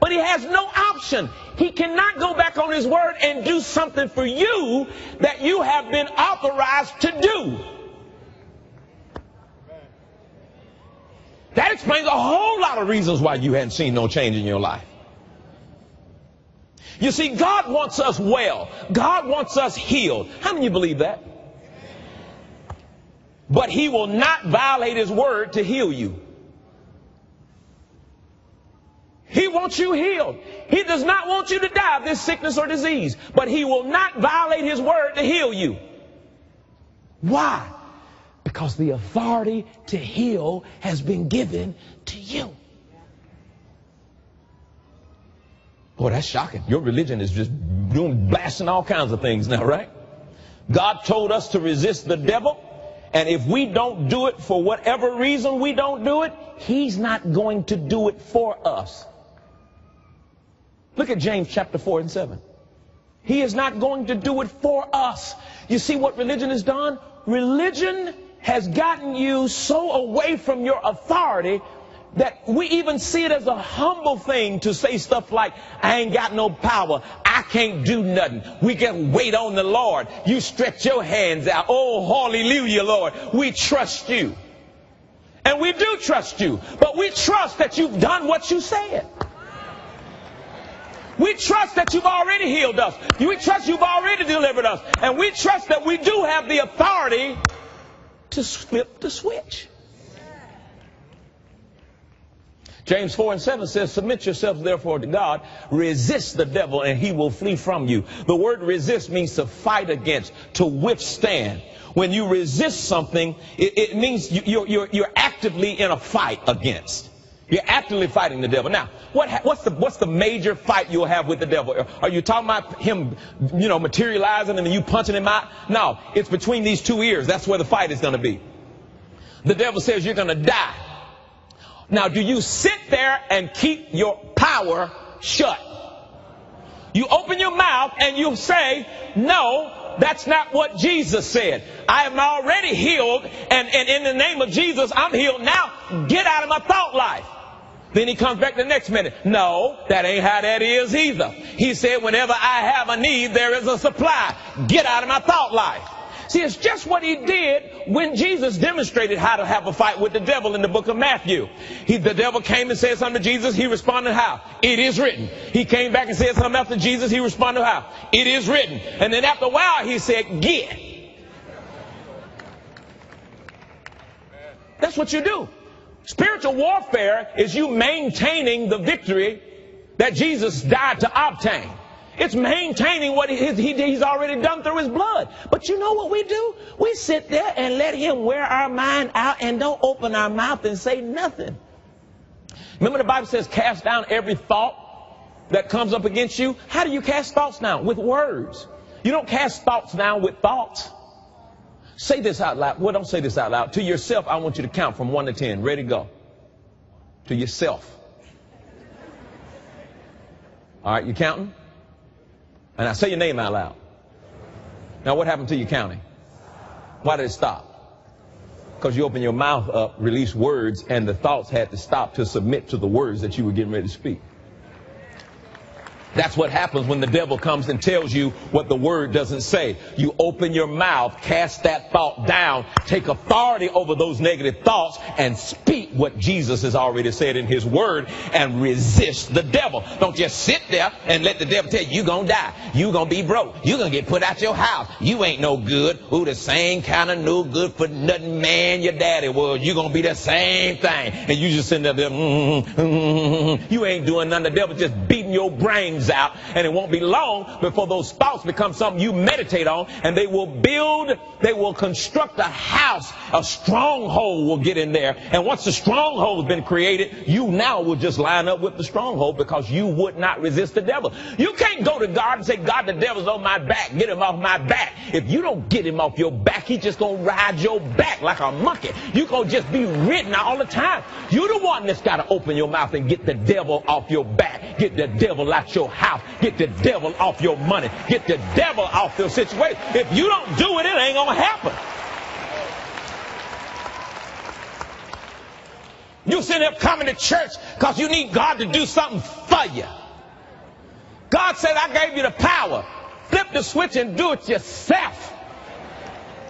But he has no option. He cannot go back on his word and do something for you that you have been authorized to do. That explains a whole lot of reasons why you hadn't seen no change in your life. You see, God wants us well. God wants us healed. How many of you believe that? But he will not violate his word to heal you. He wants you healed. He does not want you to die of this sickness or disease, but he will not violate his word to heal you. Why? Because the authority to heal has been given to you. Boy, that's shocking. Your religion is just doing blasting all kinds of things now, right? God told us to resist the devil, and if we don't do it for whatever reason we don't do it, he's not going to do it for us. Look at James chapter 4 and 7. He is not going to do it for us. You see what religion has done? Religion has gotten you so away from your authority that we even see it as a humble thing to say stuff like, I ain't got no power. I can't do nothing. We can wait on the Lord. You stretch your hands out. Oh, hallelujah, Lord. We trust you. And we do trust you. But we trust that you've done what you said. We trust that you've already healed us. We trust you've already delivered us. And we trust that we do have the authority to flip the switch. James 4 and 7 says, Submit yourselves therefore to God, resist the devil, and he will flee from you. The word resist means to fight against, to withstand. When you resist something, it, it means you, you're, you're actively in a fight against. You're actively fighting the devil. Now, what, what's the what's the major fight you'll have with the devil? Are you talking about him, you know, materializing and you punching him out? No, it's between these two ears. That's where the fight is going to be. The devil says you're going to die. Now, do you sit there and keep your power shut? You open your mouth and you say, no, that's not what Jesus said. I am already healed and, and in the name of Jesus, I'm healed. Now, get out of my thought life. Then he comes back the next minute. No, that ain't how that is either. He said, whenever I have a need, there is a supply. Get out of my thought life. See, it's just what he did when Jesus demonstrated how to have a fight with the devil in the book of Matthew. He, the devil came and said something to Jesus. He responded how? It is written. He came back and said something after Jesus. He responded how? It is written. And then after a while, he said, get. That's what you do. Spiritual warfare is you maintaining the victory that Jesus died to obtain. It's maintaining what he, he, he's already done through his blood. But you know what we do? We sit there and let him wear our mind out and don't open our mouth and say nothing. Remember the Bible says cast down every thought that comes up against you? How do you cast thoughts down? With words. You don't cast thoughts down with thoughts. Say this out loud. Well, don't say this out loud. To yourself, I want you to count from 1 to 10. Ready, go. To yourself. All right, you counting? And I say your name out loud. Now, what happened to your counting? Why did it stop? Because you opened your mouth up, released words, and the thoughts had to stop to submit to the words that you were getting ready to speak. That's what happens when the devil comes and tells you what the word doesn't say. You open your mouth, cast that thought down, take authority over those negative thoughts, and speak what Jesus has already said in his word and resist the devil. Don't just sit there and let the devil tell you you're gonna die. You're gonna be broke. You're gonna get put out your house. You ain't no good. Who the same kind of no good for nothing man your daddy was. You're gonna be the same thing. And you just sitting there, mm-hmm, mm-hmm. you ain't doing nothing. The devil just beating your brains out, and it won't be long before those thoughts become something you meditate on, and they will build, they will construct a house, a stronghold will get in there. And once the stronghold has been created, you now will just line up with the stronghold because you would not resist the devil. You can't go to God and say, God, the devil's on my back, get him off my back. If you don't get him off your back, he's just gonna ride your back like a monkey. You're gonna just be ridden all the time. You're the one that's gotta open your mouth and get the devil off your back, get the devil out your house. Get the devil off your money. Get the devil off your situation. If you don't do it, it ain't going to happen. You sit up coming to church because you need God to do something for you. God said, I gave you the power. Flip the switch and do it yourself.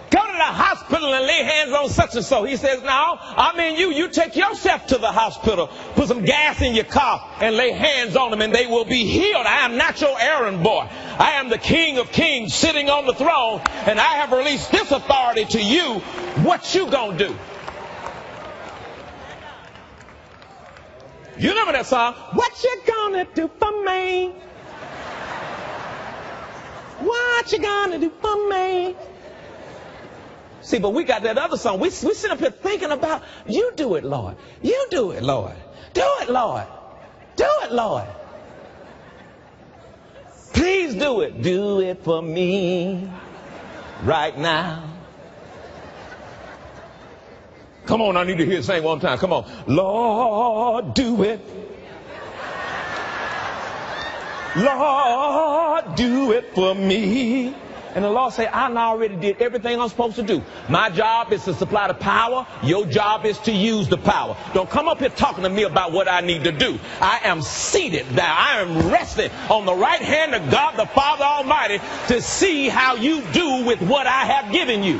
Go to the hospital and lay hands on such and so. He says, no, I mean you, you take yourself to the hospital, put some gas in your car and lay hands on them and they will be healed. I am not your errand boy. I am the King of Kings sitting on the throne and I have released this authority to you. What you gonna do? You remember that song? What you gonna do for me? What you gonna do for me? See, but we got that other song. We, we sit up here thinking about, you do it, Lord. You do it, Lord. Do it, Lord. Do it, Lord. Please do it. Do it for me right now. Come on, I need to hear it sing one time. Come on. Lord, do it. Lord, do it for me. And the Lord say, I already did everything I'm supposed to do. My job is to supply the power. Your job is to use the power. Don't come up here talking to me about what I need to do. I am seated there. I am resting on the right hand of God the Father Almighty to see how you do with what I have given you.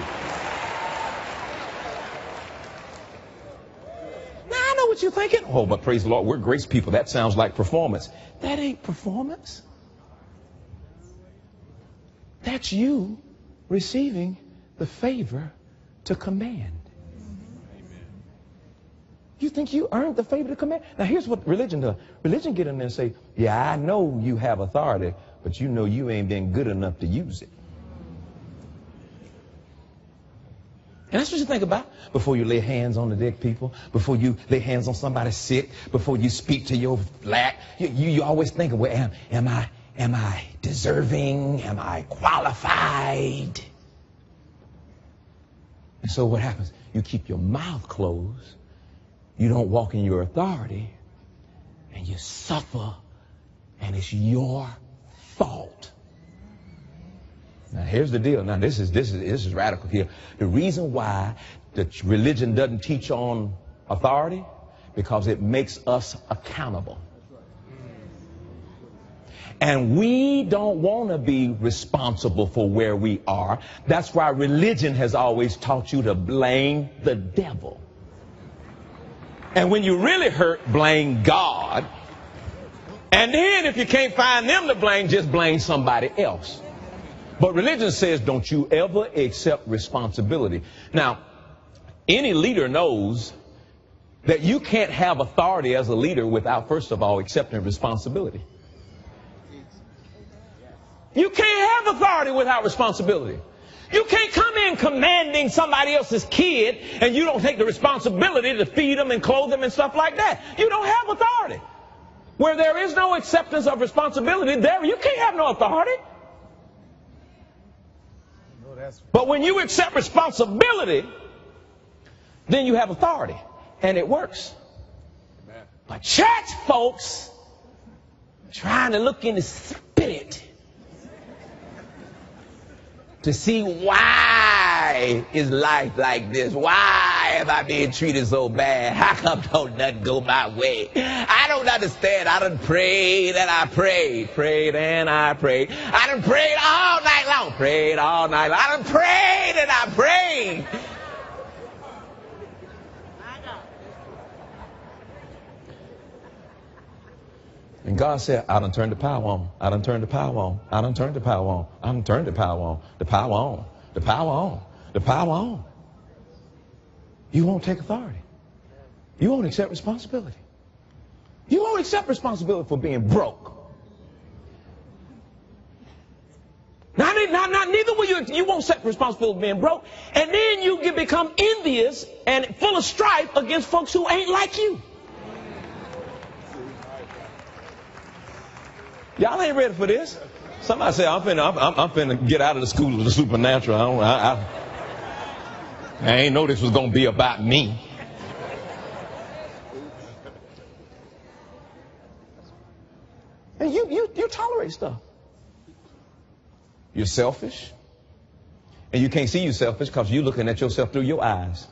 Now I know what you're thinking. Oh, but praise the Lord, we're grace people. That sounds like performance. That ain't performance. That's you receiving the favor to command. You think you earned the favor to command? Now here's what religion does. Religion get in there and say, yeah, I know you have authority, but you know you ain't been good enough to use it. And that's what you think about before you lay hands on the dead people, before you lay hands on somebody sick, before you speak to your lack. You, you, you always think, well, am, am I Am I deserving? Am I qualified? And so what happens? You keep your mouth closed. You don't walk in your authority. And you suffer. And it's your fault. Now here's the deal. Now this is this is this is radical here. The reason why the religion doesn't teach on authority because it makes us accountable. And we don't want to be responsible for where we are. That's why religion has always taught you to blame the devil. And when you really hurt, blame God. And then if you can't find them to blame, just blame somebody else. But religion says don't you ever accept responsibility. Now, any leader knows that you can't have authority as a leader without, first of all, accepting responsibility. You can't have authority without responsibility. You can't come in commanding somebody else's kid and you don't take the responsibility to feed them and clothe them and stuff like that. You don't have authority. Where there is no acceptance of responsibility, there you can't have no authority. But when you accept responsibility, then you have authority. And it works. But church folks trying to look in the spirit to see why is life like this? Why am I being treated so bad? How come don't nothing go my way? I don't understand. I done prayed and I prayed, prayed and I prayed. I done prayed all night long, prayed all night long. I done prayed and I prayed. And God said, I done turned the power on. I done turned the power on. I done turned the power on. I done turned the power on. The power on. The power on. The power on. You won't take authority. You won't accept responsibility. You won't accept responsibility for being broke. Now, not, not, neither will you, you won't accept responsibility for being broke. And then you can become envious and full of strife against folks who ain't like you. Y'all ain't ready for this. Somebody say, I'm finna, I'm, I'm finna get out of the school of the supernatural. I, don't, I, I, I ain't know this was going to be about me. And you, you, you tolerate stuff. You're selfish. And you can't see you selfish because you're looking at yourself through your eyes.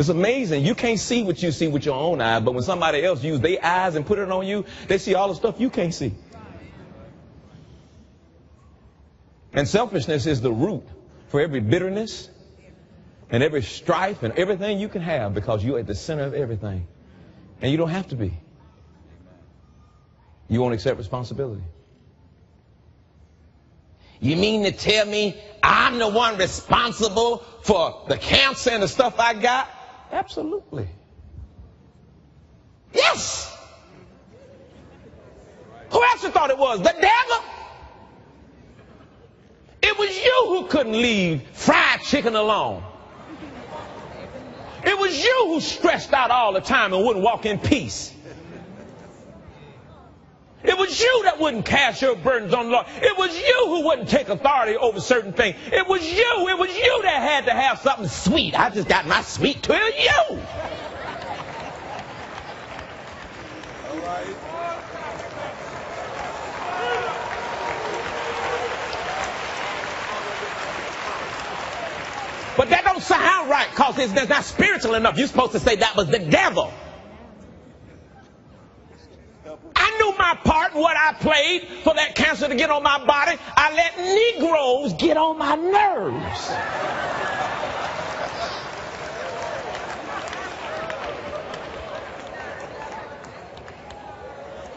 It's amazing. You can't see what you see with your own eyes, but when somebody else uses their eyes and put it on you, they see all the stuff you can't see. And selfishness is the root for every bitterness and every strife and everything you can have because you're at the center of everything. And you don't have to be. You won't accept responsibility. You mean to tell me I'm the one responsible for the cancer and the stuff I got? Absolutely. Yes. Who else you thought it was? The devil. It was you who couldn't leave fried chicken alone. It was you who stressed out all the time and wouldn't walk in peace. It was you that wouldn't cast your burdens on the Lord. It was you who wouldn't take authority over certain things. It was you. It was you that had to have something sweet. I just got my sweet to you. But that don't sound right because it's not spiritual enough. You're supposed to say that was the devil. I knew my part and what I played for that cancer to get on my body. I let Negroes get on my nerves.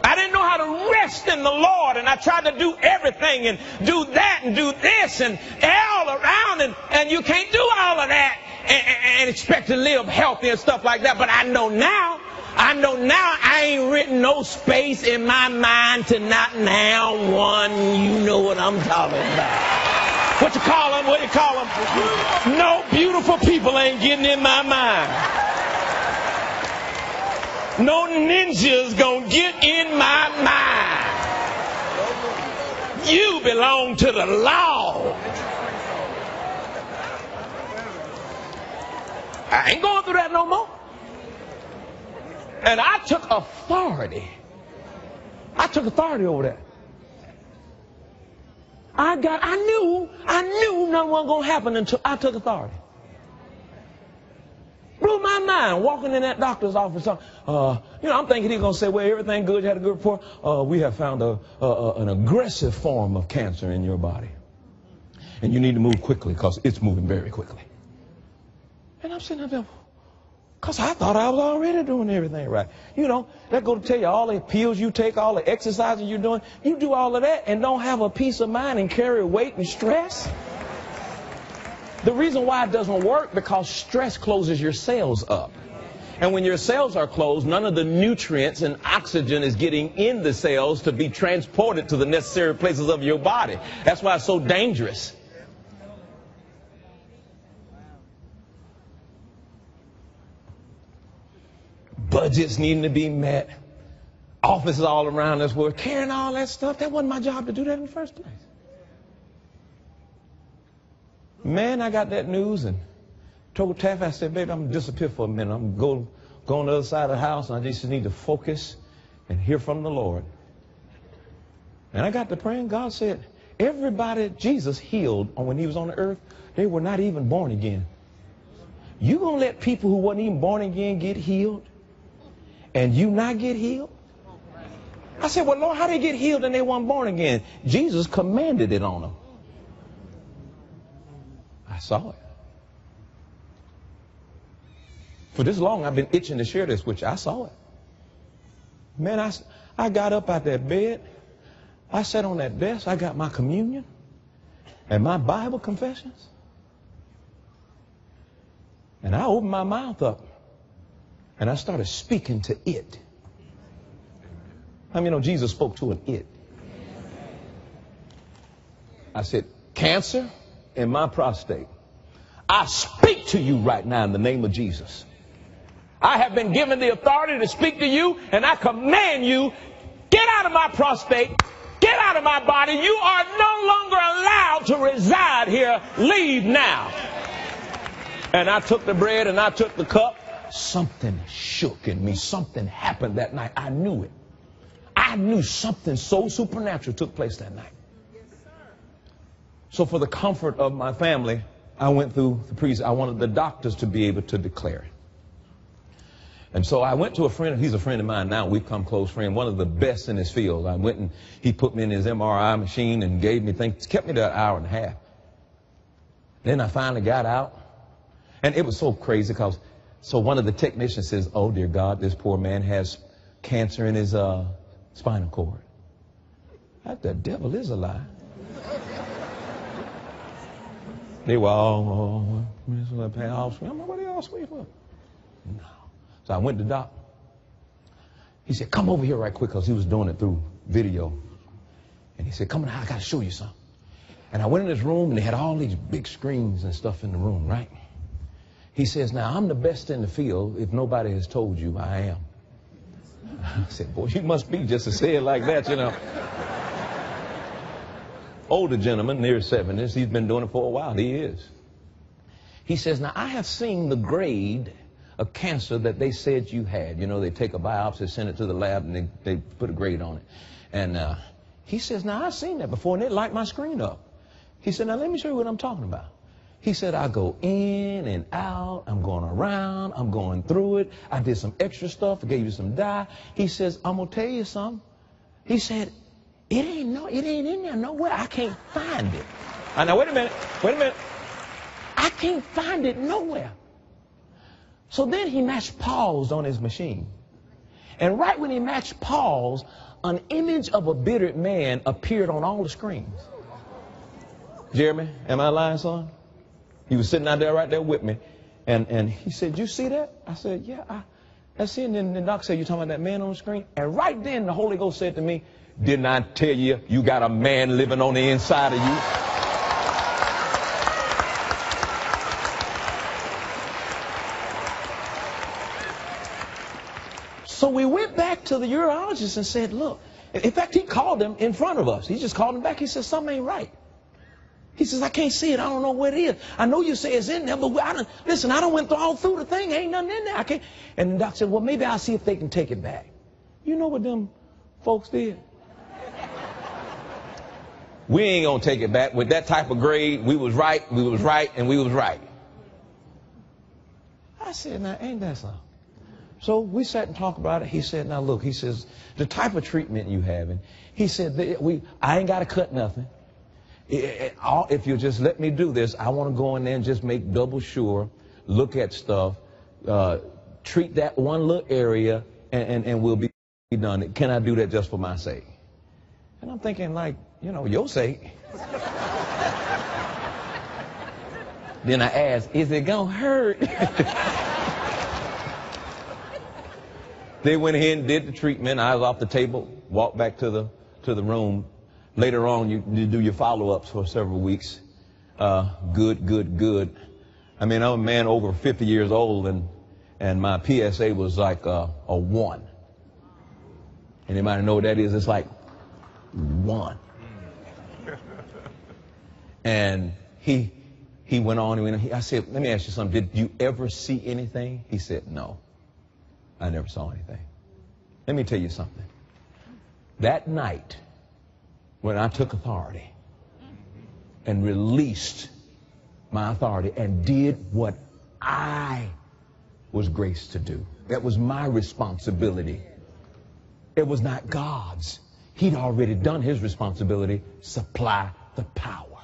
I didn't know how to rest in the Lord, and I tried to do everything and do that and do this and all around, and, and you can't do all of that and, and, and expect to live healthy and stuff like that. But I know now I know now I ain't written no space in my mind to not now one. You know what I'm talking about. What you call them? What you call them? No beautiful people ain't getting in my mind. No ninjas gonna get in my mind. You belong to the law. I ain't going through that no more. And I took authority. I took authority over that. I got, I knew, I knew nothing wasn't going to happen until I took authority. Blew my mind walking in that doctor's office. Uh, you know, I'm thinking he's going to say, well, everything good, you had a good report. Uh, we have found a, a, an aggressive form of cancer in your body. And you need to move quickly because it's moving very quickly. And I'm sitting there, because I thought I was already doing everything right. You know, that go to tell you all the pills you take, all the exercises you're doing. You do all of that and don't have a peace of mind and carry weight and stress. The reason why it doesn't work because stress closes your cells up. And when your cells are closed, none of the nutrients and oxygen is getting in the cells to be transported to the necessary places of your body. That's why it's so dangerous. Budgets needing to be met, offices all around us were carrying all that stuff. That wasn't my job to do that in the first place. Man, I got that news and told Taffy, I said, baby, I'm going to disappear for a minute. I'm going to go on the other side of the house and I just need to focus and hear from the Lord. And I got to praying. God said, everybody Jesus healed when he was on the earth, they were not even born again. You gonna let people who wasn't even born again get healed? And you not get healed? I said, well, Lord, how they get healed and they weren't born again? Jesus commanded it on them. I saw it. For this long, I've been itching to share this you. I saw it. Man, I, I got up out that bed. I sat on that desk. I got my communion and my Bible confessions. And I opened my mouth up and I started speaking to it. I mean, you know Jesus spoke to an it? I said, cancer in my prostate. I speak to you right now in the name of Jesus. I have been given the authority to speak to you, and I command you, get out of my prostate, get out of my body. You are no longer allowed to reside here. Leave now. And I took the bread and I took the cup. Something shook in me. Something happened that night. I knew it. I knew something so supernatural took place that night. So for the comfort of my family, I went through the priest. I wanted the doctors to be able to declare it. And so I went to a friend, he's a friend of mine now, we've come close friend, one of the best in his field. I went and he put me in his MRI machine and gave me things, kept me there an hour and a half. Then I finally got out. And it was so crazy because, so one of the technicians says, oh dear God, this poor man has cancer in his uh, spinal cord. That the devil is a lie. they were all, oh, what are y'all sweet for? No. So I went to the Doc. He said, come over here right quick because he was doing it through video. And he said, come on, I got to show you something. And I went in his room and they had all these big screens and stuff in the room, right? He says, now I'm the best in the field if nobody has told you I am. I said, boy, you must be just to say it like that, you know. Older gentleman, near 70s, he's been doing it for a while. He is. He says, now I have seen the grade a cancer that they said you had. You know, they take a biopsy, send it to the lab, and they, they put a grade on it. And uh, he says, now I've seen that before, and it light my screen up. He said, now let me show you what I'm talking about. He said, I go in and out. I'm going around. I'm going through it. I did some extra stuff. I gave you some dye. He says, I'm going to tell you something. He said, it ain't no, it ain't in there nowhere. I can't find it. I now wait a minute. Wait a minute. I can't find it nowhere. So then he matched pause on his machine. And right when he matched pause, an image of a bearded man appeared on all the screens. Jeremy, am I lying, son? He was sitting out there right there with me. And, and he said, you see that? I said, yeah, I, I see. And then the doc said, you talking about that man on the screen? And right then the Holy Ghost said to me, didn't I tell you, you got a man living on the inside of you? So we went back to the urologist and said, look, in fact, he called him in front of us. He just called him back. He said, something ain't right. He says, I can't see it. I don't know where it is. I know you say it's in there, but I don't, listen, I don't went through, all through the thing. Ain't nothing in there. I can't. And the doctor said, well, maybe I'll see if they can take it back. You know what them folks did? we ain't gonna take it back. With that type of grade, we was right, we was right, and we was right. I said, now ain't that something? So we sat and talked about it. He said, now look, he says, the type of treatment you having, he said, we, I ain't got to cut nothing. If you just let me do this, I want to go in there and just make double sure, look at stuff, uh, treat that one little area, and, and, and we'll be done. Can I do that just for my sake? And I'm thinking, like, you know, your sake. then I asked, is it going to hurt? They went ahead and did the treatment. I was off the table, walked back to the to the room. Later on, you, you do your follow-ups for several weeks. Uh, good, good, good. I mean, I'm a man over 50 years old, and and my PSA was like a, a one. Anybody know what that is? It's like one. And he he went on and he, I said, let me ask you something. Did you ever see anything? He said, no. I never saw anything. Let me tell you something. That night, when I took authority and released my authority and did what I was graced to do. That was my responsibility. It was not God's. He'd already done his responsibility, supply the power.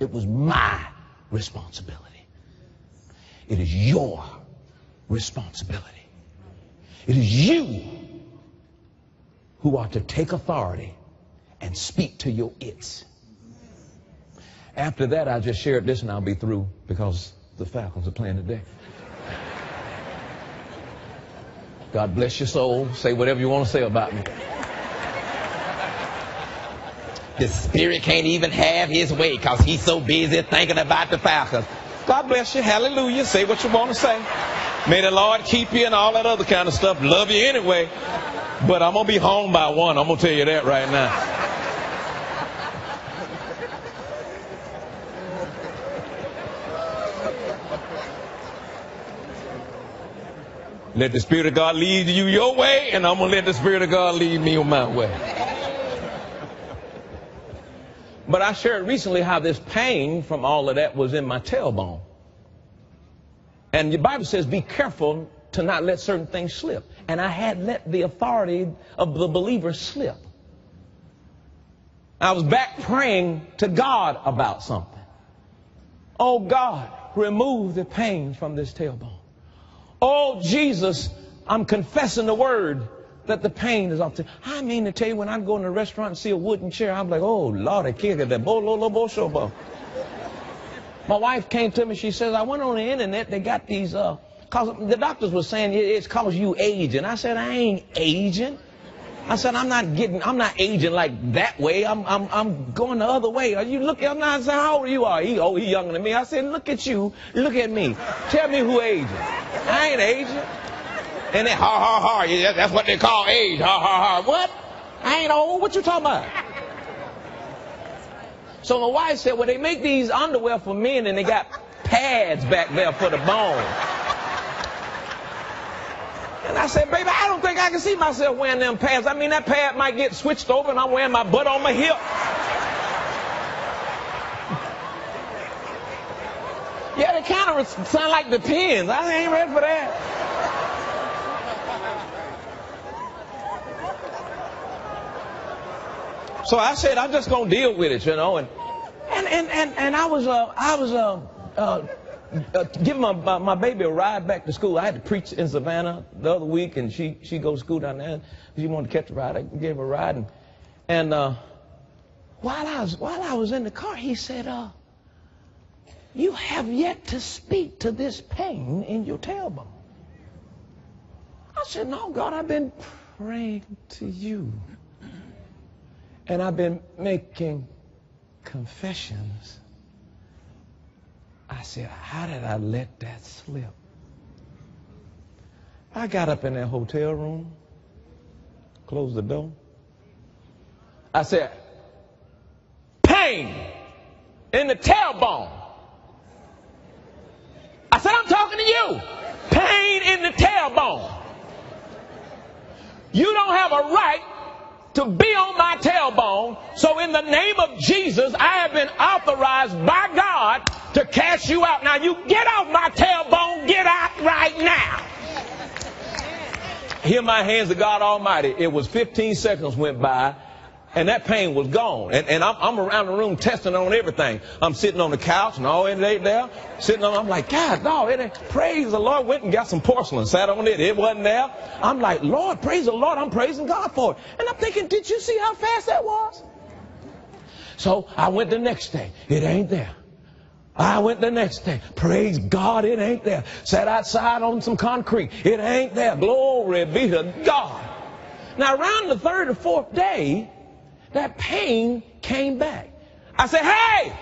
It was my responsibility. It is your responsibility. It is you who are to take authority and speak to your its. After that, I just shared this and I'll be through because the Falcons are playing today. God bless your soul. Say whatever you want to say about me. The spirit can't even have his way because he's so busy thinking about the Falcons. God bless you. Hallelujah. Say what you want to say. May the Lord keep you and all that other kind of stuff. Love you anyway. But I'm going to be home by one. I'm going to tell you that right now. Let the Spirit of God lead you your way, and I'm going to let the Spirit of God lead me on my way. But I shared recently how this pain from all of that was in my tailbone. And the Bible says, be careful to not let certain things slip. And I had let the authority of the believer slip. I was back praying to God about something. Oh God, remove the pain from this tailbone. Oh, Jesus, I'm confessing the word that the pain is off. I mean to tell you, when I go in a restaurant and see a wooden chair, I'm like, oh, Lord, I can't get that. My wife came to me, she says, I went on the internet, they got these, uh, cause the doctors were saying it's cause you aging. I said, I ain't aging. I said, I'm not getting, I'm not aging like that way. I'm, I'm, I'm going the other way. Are you looking? I'm not saying how old you are. He, oh, he younger than me. I said, look at you. Look at me. Tell me who aging. I ain't aging. And they ha, ha, ha. Yeah, that's what they call age. Ha, ha, ha. What? I ain't old. What you talking about? So my wife said, well, they make these underwear for men and they got pads back there for the bone. And I said, baby, I don't think I can see myself wearing them pads. I mean, that pad might get switched over and I'm wearing my butt on my hip. Yeah, they kind of sound like the pins. I ain't ready for that. So I said, I'm just gonna deal with it, you know. And and and and, and I was uh, I was uh, uh, uh, give my, my, my baby a ride back to school. I had to preach in Savannah the other week, and she she goes to school down there. She wanted to catch a ride. I gave her a ride, and and uh, while I was while I was in the car, he said, uh, "You have yet to speak to this pain in your tailbone." I said, "No, God, I've been praying to you, and I've been making confessions." I said, How did I let that slip? I got up in that hotel room, closed the door. I said, Pain in the tailbone. I said, I'm talking to you. Pain in the tailbone. You don't have a right to be on my tailbone. So in the name of Jesus, I have been authorized by God to cast you out. Now you get off my tailbone, get out right now. Hear my hands of God Almighty. It was 15 seconds went by and that pain was gone. And, and I'm, I'm, around the room testing on everything. I'm sitting on the couch and all it ain't there. Sitting on, I'm like, God, no, it ain't. Praise the Lord. Went and got some porcelain, sat on it. It wasn't there. I'm like, Lord, praise the Lord. I'm praising God for it. And I'm thinking, did you see how fast that was? So I went the next day. It ain't there. I went the next day. Praise God, it ain't there. Sat outside on some concrete. It ain't there. Glory be to God. Now, around the third or fourth day, that pain came back. I said, hey,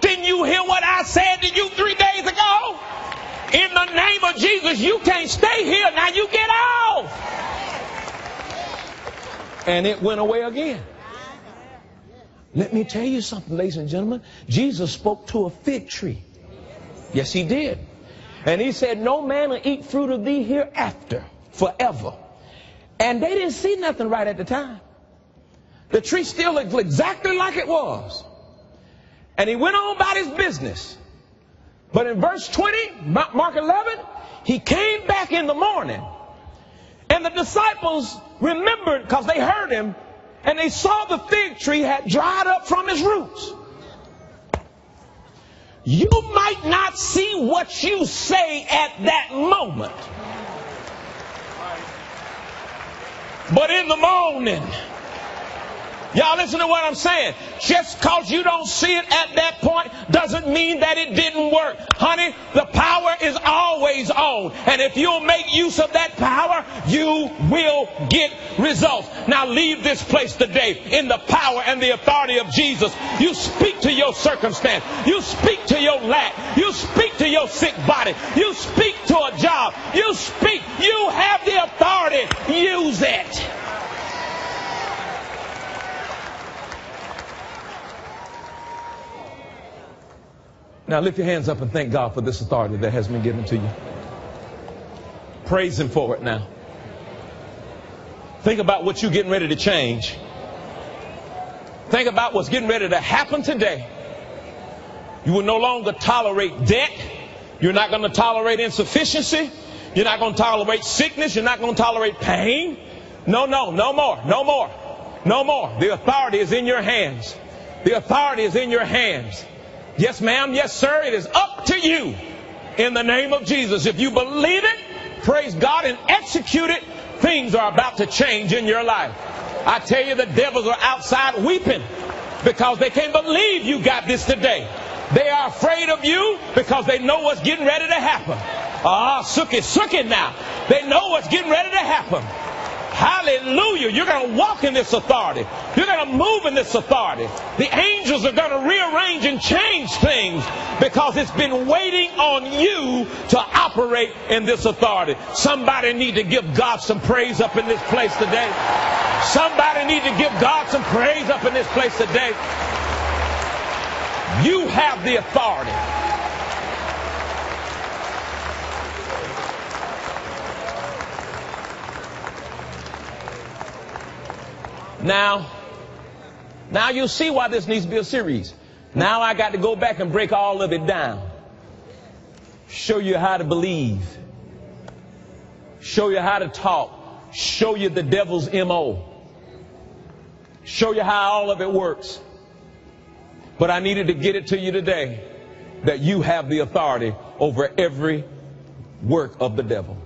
didn't you hear what I said to you three days ago? In the name of Jesus, you can't stay here. Now you get off. And it went away again. Let me tell you something, ladies and gentlemen. Jesus spoke to a fig tree. Yes, he did. And he said, No man will eat fruit of thee hereafter forever. And they didn't see nothing right at the time. The tree still looked exactly like it was. And he went on about his business. But in verse 20, Mark 11, he came back in the morning. And the disciples remembered because they heard him and they saw the fig tree had dried up from its roots. You might not see what you say at that moment. But in the morning, Y'all listen to what I'm saying. Just cause you don't see it at that point doesn't mean that it didn't work. Honey, the power is always on. And if you'll make use of that power, you will get results. Now leave this place today in the power and the authority of Jesus. You speak to your circumstance. You speak to your lack. You speak to your sick body. You speak to a job. You speak. You have the authority. Use it. Now lift your hands up and thank God for this authority that has been given to you. Praise Him for it now. Think about what you're getting ready to change. Think about what's getting ready to happen today. You will no longer tolerate debt. You're not going to tolerate insufficiency. You're not going to tolerate sickness. You're not going to tolerate pain. No, no, no more, no more, no more. The authority is in your hands. The authority is in your hands. Yes, ma'am. Yes, sir. It is up to you in the name of Jesus. If you believe it, praise God and execute it, things are about to change in your life. I tell you, the devils are outside weeping because they can't believe you got this today. They are afraid of you because they know what's getting ready to happen. Ah, sook it, it now. They know what's getting ready to happen. Hallelujah. You're going to walk in this authority. You're going to move in this authority. The angels are going to rearrange and change things because it's been waiting on you to operate in this authority. Somebody need to give God some praise up in this place today. Somebody need to give God some praise up in this place today. You have the authority. Now, now you see why this needs to be a series. Now I got to go back and break all of it down. Show you how to believe. Show you how to talk. Show you the devil's MO. Show you how all of it works. But I needed to get it to you today that you have the authority over every work of the devil.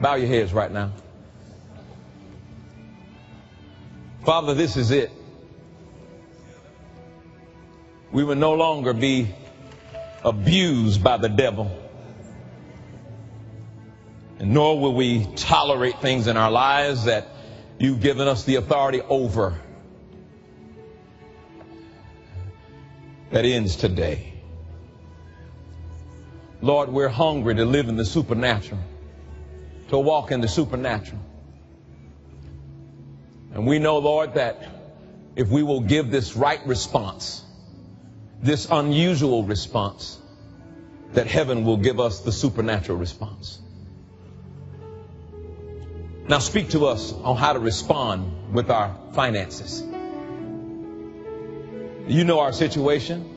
Bow your heads right now. Father, this is it. We will no longer be abused by the devil. And nor will we tolerate things in our lives that you've given us the authority over. That ends today. Lord, we're hungry to live in the supernatural, to walk in the supernatural. And we know, Lord, that if we will give this right response, this unusual response, that heaven will give us the supernatural response. Now speak to us on how to respond with our finances. You know our situation.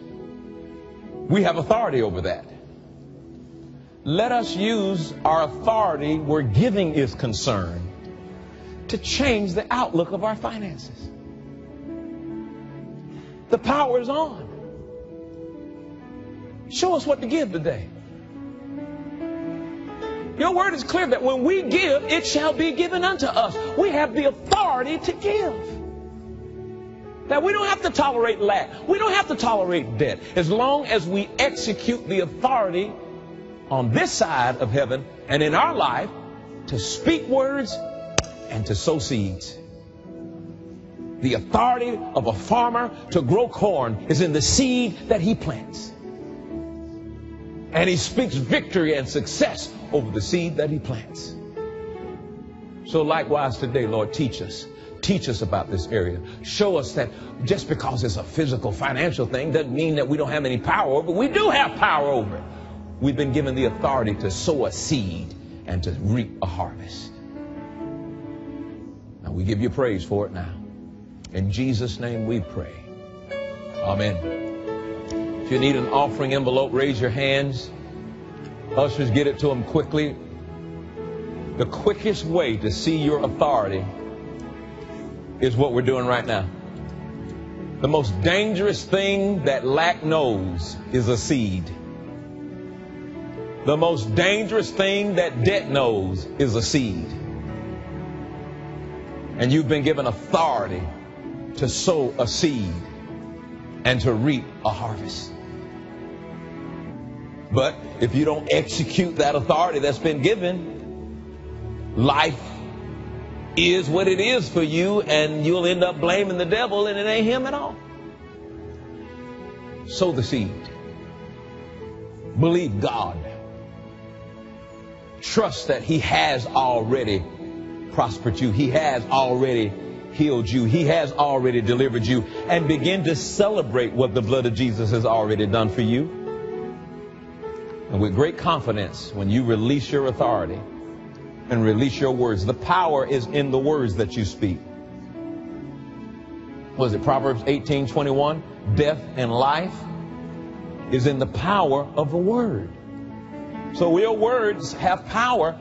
We have authority over that. Let us use our authority where giving is concerned to change the outlook of our finances. The power is on. Show us what to give today. Your word is clear that when we give, it shall be given unto us. We have the authority to give. That we don't have to tolerate lack. We don't have to tolerate debt. As long as we execute the authority on this side of heaven and in our life to speak words and to sow seeds. The authority of a farmer to grow corn is in the seed that he plants. And he speaks victory and success over the seed that he plants. So likewise today, Lord, teach us. Teach us about this area. Show us that just because it's a physical, financial thing doesn't mean that we don't have any power over it. We do have power over it. We've been given the authority to sow a seed and to reap a harvest. And we give you praise for it now. In Jesus' name we pray. Amen. If you need an offering envelope, raise your hands. Ushers, get it to them quickly. The quickest way to see your authority is what we're doing right now. The most dangerous thing that lack knows is a seed. The most dangerous thing that debt knows is a seed. And you've been given authority to sow a seed and to reap a harvest. But if you don't execute that authority that's been given, life is what it is for you, and you'll end up blaming the devil, and it ain't him at all. Sow the seed. Believe God. Trust that He has already prospered you. He has already healed you. He has already delivered you. And begin to celebrate what the blood of Jesus has already done for you. And with great confidence, when you release your authority and release your words, the power is in the words that you speak. Was it Proverbs 18 21? Death and life is in the power of the word. So your words have power,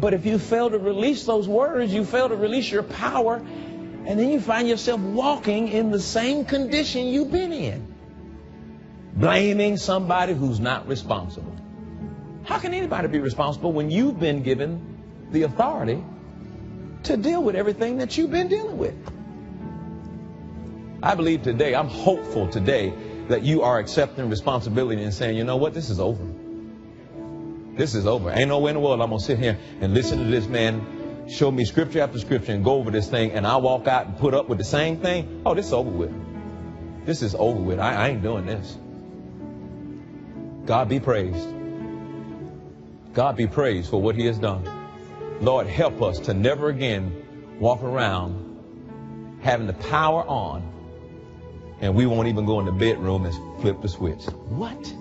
but if you fail to release those words, you fail to release your power, and then you find yourself walking in the same condition you've been in. Blaming somebody who's not responsible. How can anybody be responsible when you've been given the authority to deal with everything that you've been dealing with? I believe today, I'm hopeful today that you are accepting responsibility and saying, you know what, this is over. This is over. Ain't no way in the world I'm going to sit here and listen to this man show me scripture after scripture and go over this thing and I walk out and put up with the same thing. Oh, this is over with. This is over with. I, I ain't doing this. God be praised. God be praised for what he has done. Lord, help us to never again walk around having the power on and we won't even go in the bedroom and flip the switch. What?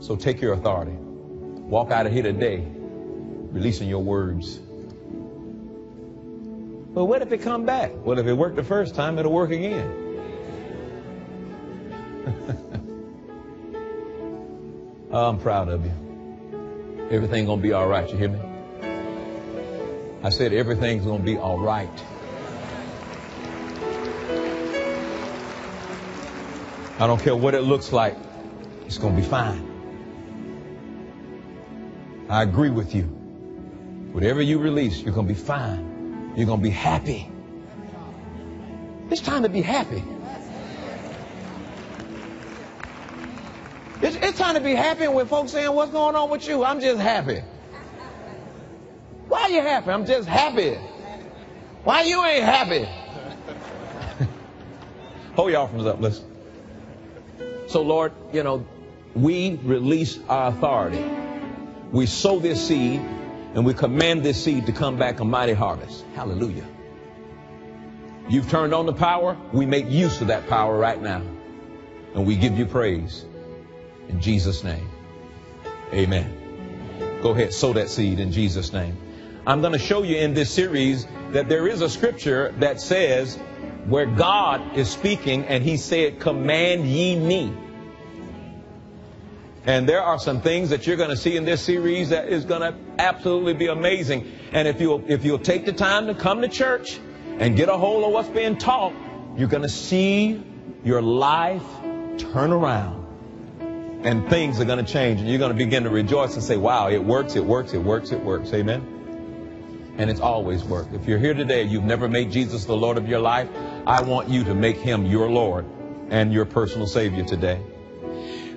So take your authority. Walk out of here today, releasing your words. But what if it come back? Well, if it worked the first time, it'll work again. I'm proud of you. Everything gonna be all right. You hear me? I said everything's gonna be all right. I don't care what it looks like. It's going to be fine. I agree with you. Whatever you release, you're going to be fine. You're going to be happy. It's time to be happy. It's, it's time to be happy when folks saying, what's going on with you? I'm just happy. Why are you happy? I'm just happy. Why you ain't happy? Hold your offerings up, listen. So, Lord, you know, we release our authority. We sow this seed and we command this seed to come back a mighty harvest. Hallelujah. You've turned on the power. We make use of that power right now. And we give you praise. In Jesus' name. Amen. Go ahead, sow that seed in Jesus' name. I'm going to show you in this series that there is a scripture that says where God is speaking and he said, command ye me. And there are some things that you're going to see in this series that is going to absolutely be amazing. And if you'll, if you'll take the time to come to church and get a hold of what's being taught, you're going to see your life turn around and things are going to change and you're going to begin to rejoice and say, wow, it works, it works, it works, it works. Amen. And it's always worked. If you're here today, you've never made Jesus the Lord of your life, I want you to make him your Lord and your personal Savior today.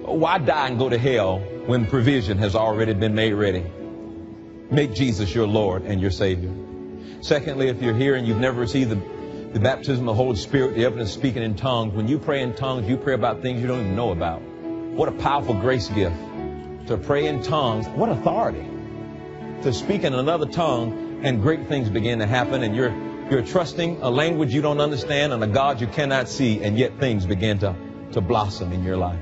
Why die and go to hell when provision has already been made ready? Make Jesus your Lord and your Savior. Secondly, if you're here and you've never received the, the baptism of the Holy Spirit, the evidence of speaking in tongues, when you pray in tongues, you pray about things you don't even know about. What a powerful grace gift to pray in tongues. What authority to speak in another tongue and great things begin to happen and you're you're trusting a language you don't understand and a God you cannot see, and yet things begin to, to blossom in your life.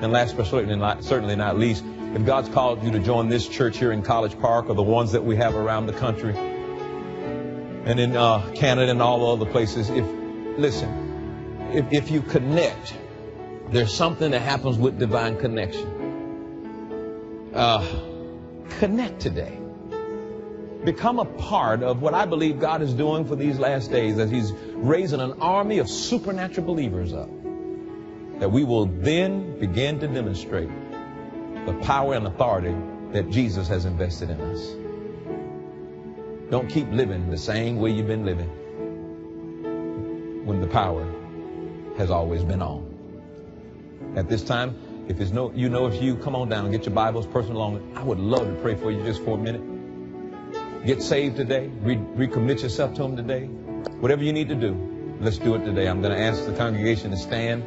And last but certainly not, certainly not least, if God's called you to join this church here in College Park or the ones that we have around the country and in uh, Canada and all the other places, if listen, if, if you connect, there's something that happens with divine connection. Uh, connect today. Become a part of what I believe God is doing for these last days as He's raising an army of supernatural believers up. That we will then begin to demonstrate the power and authority that Jesus has invested in us. Don't keep living the same way you've been living when the power has always been on. At this time, if it's no, you know, if you come on down and get your Bibles, personal along, I would love to pray for you just for a minute. Get saved today. Re- recommit yourself to Him today. Whatever you need to do, let's do it today. I'm going to ask the congregation to stand,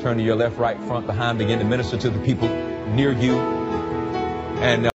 turn to your left, right, front, behind, begin to minister to the people near you. And uh,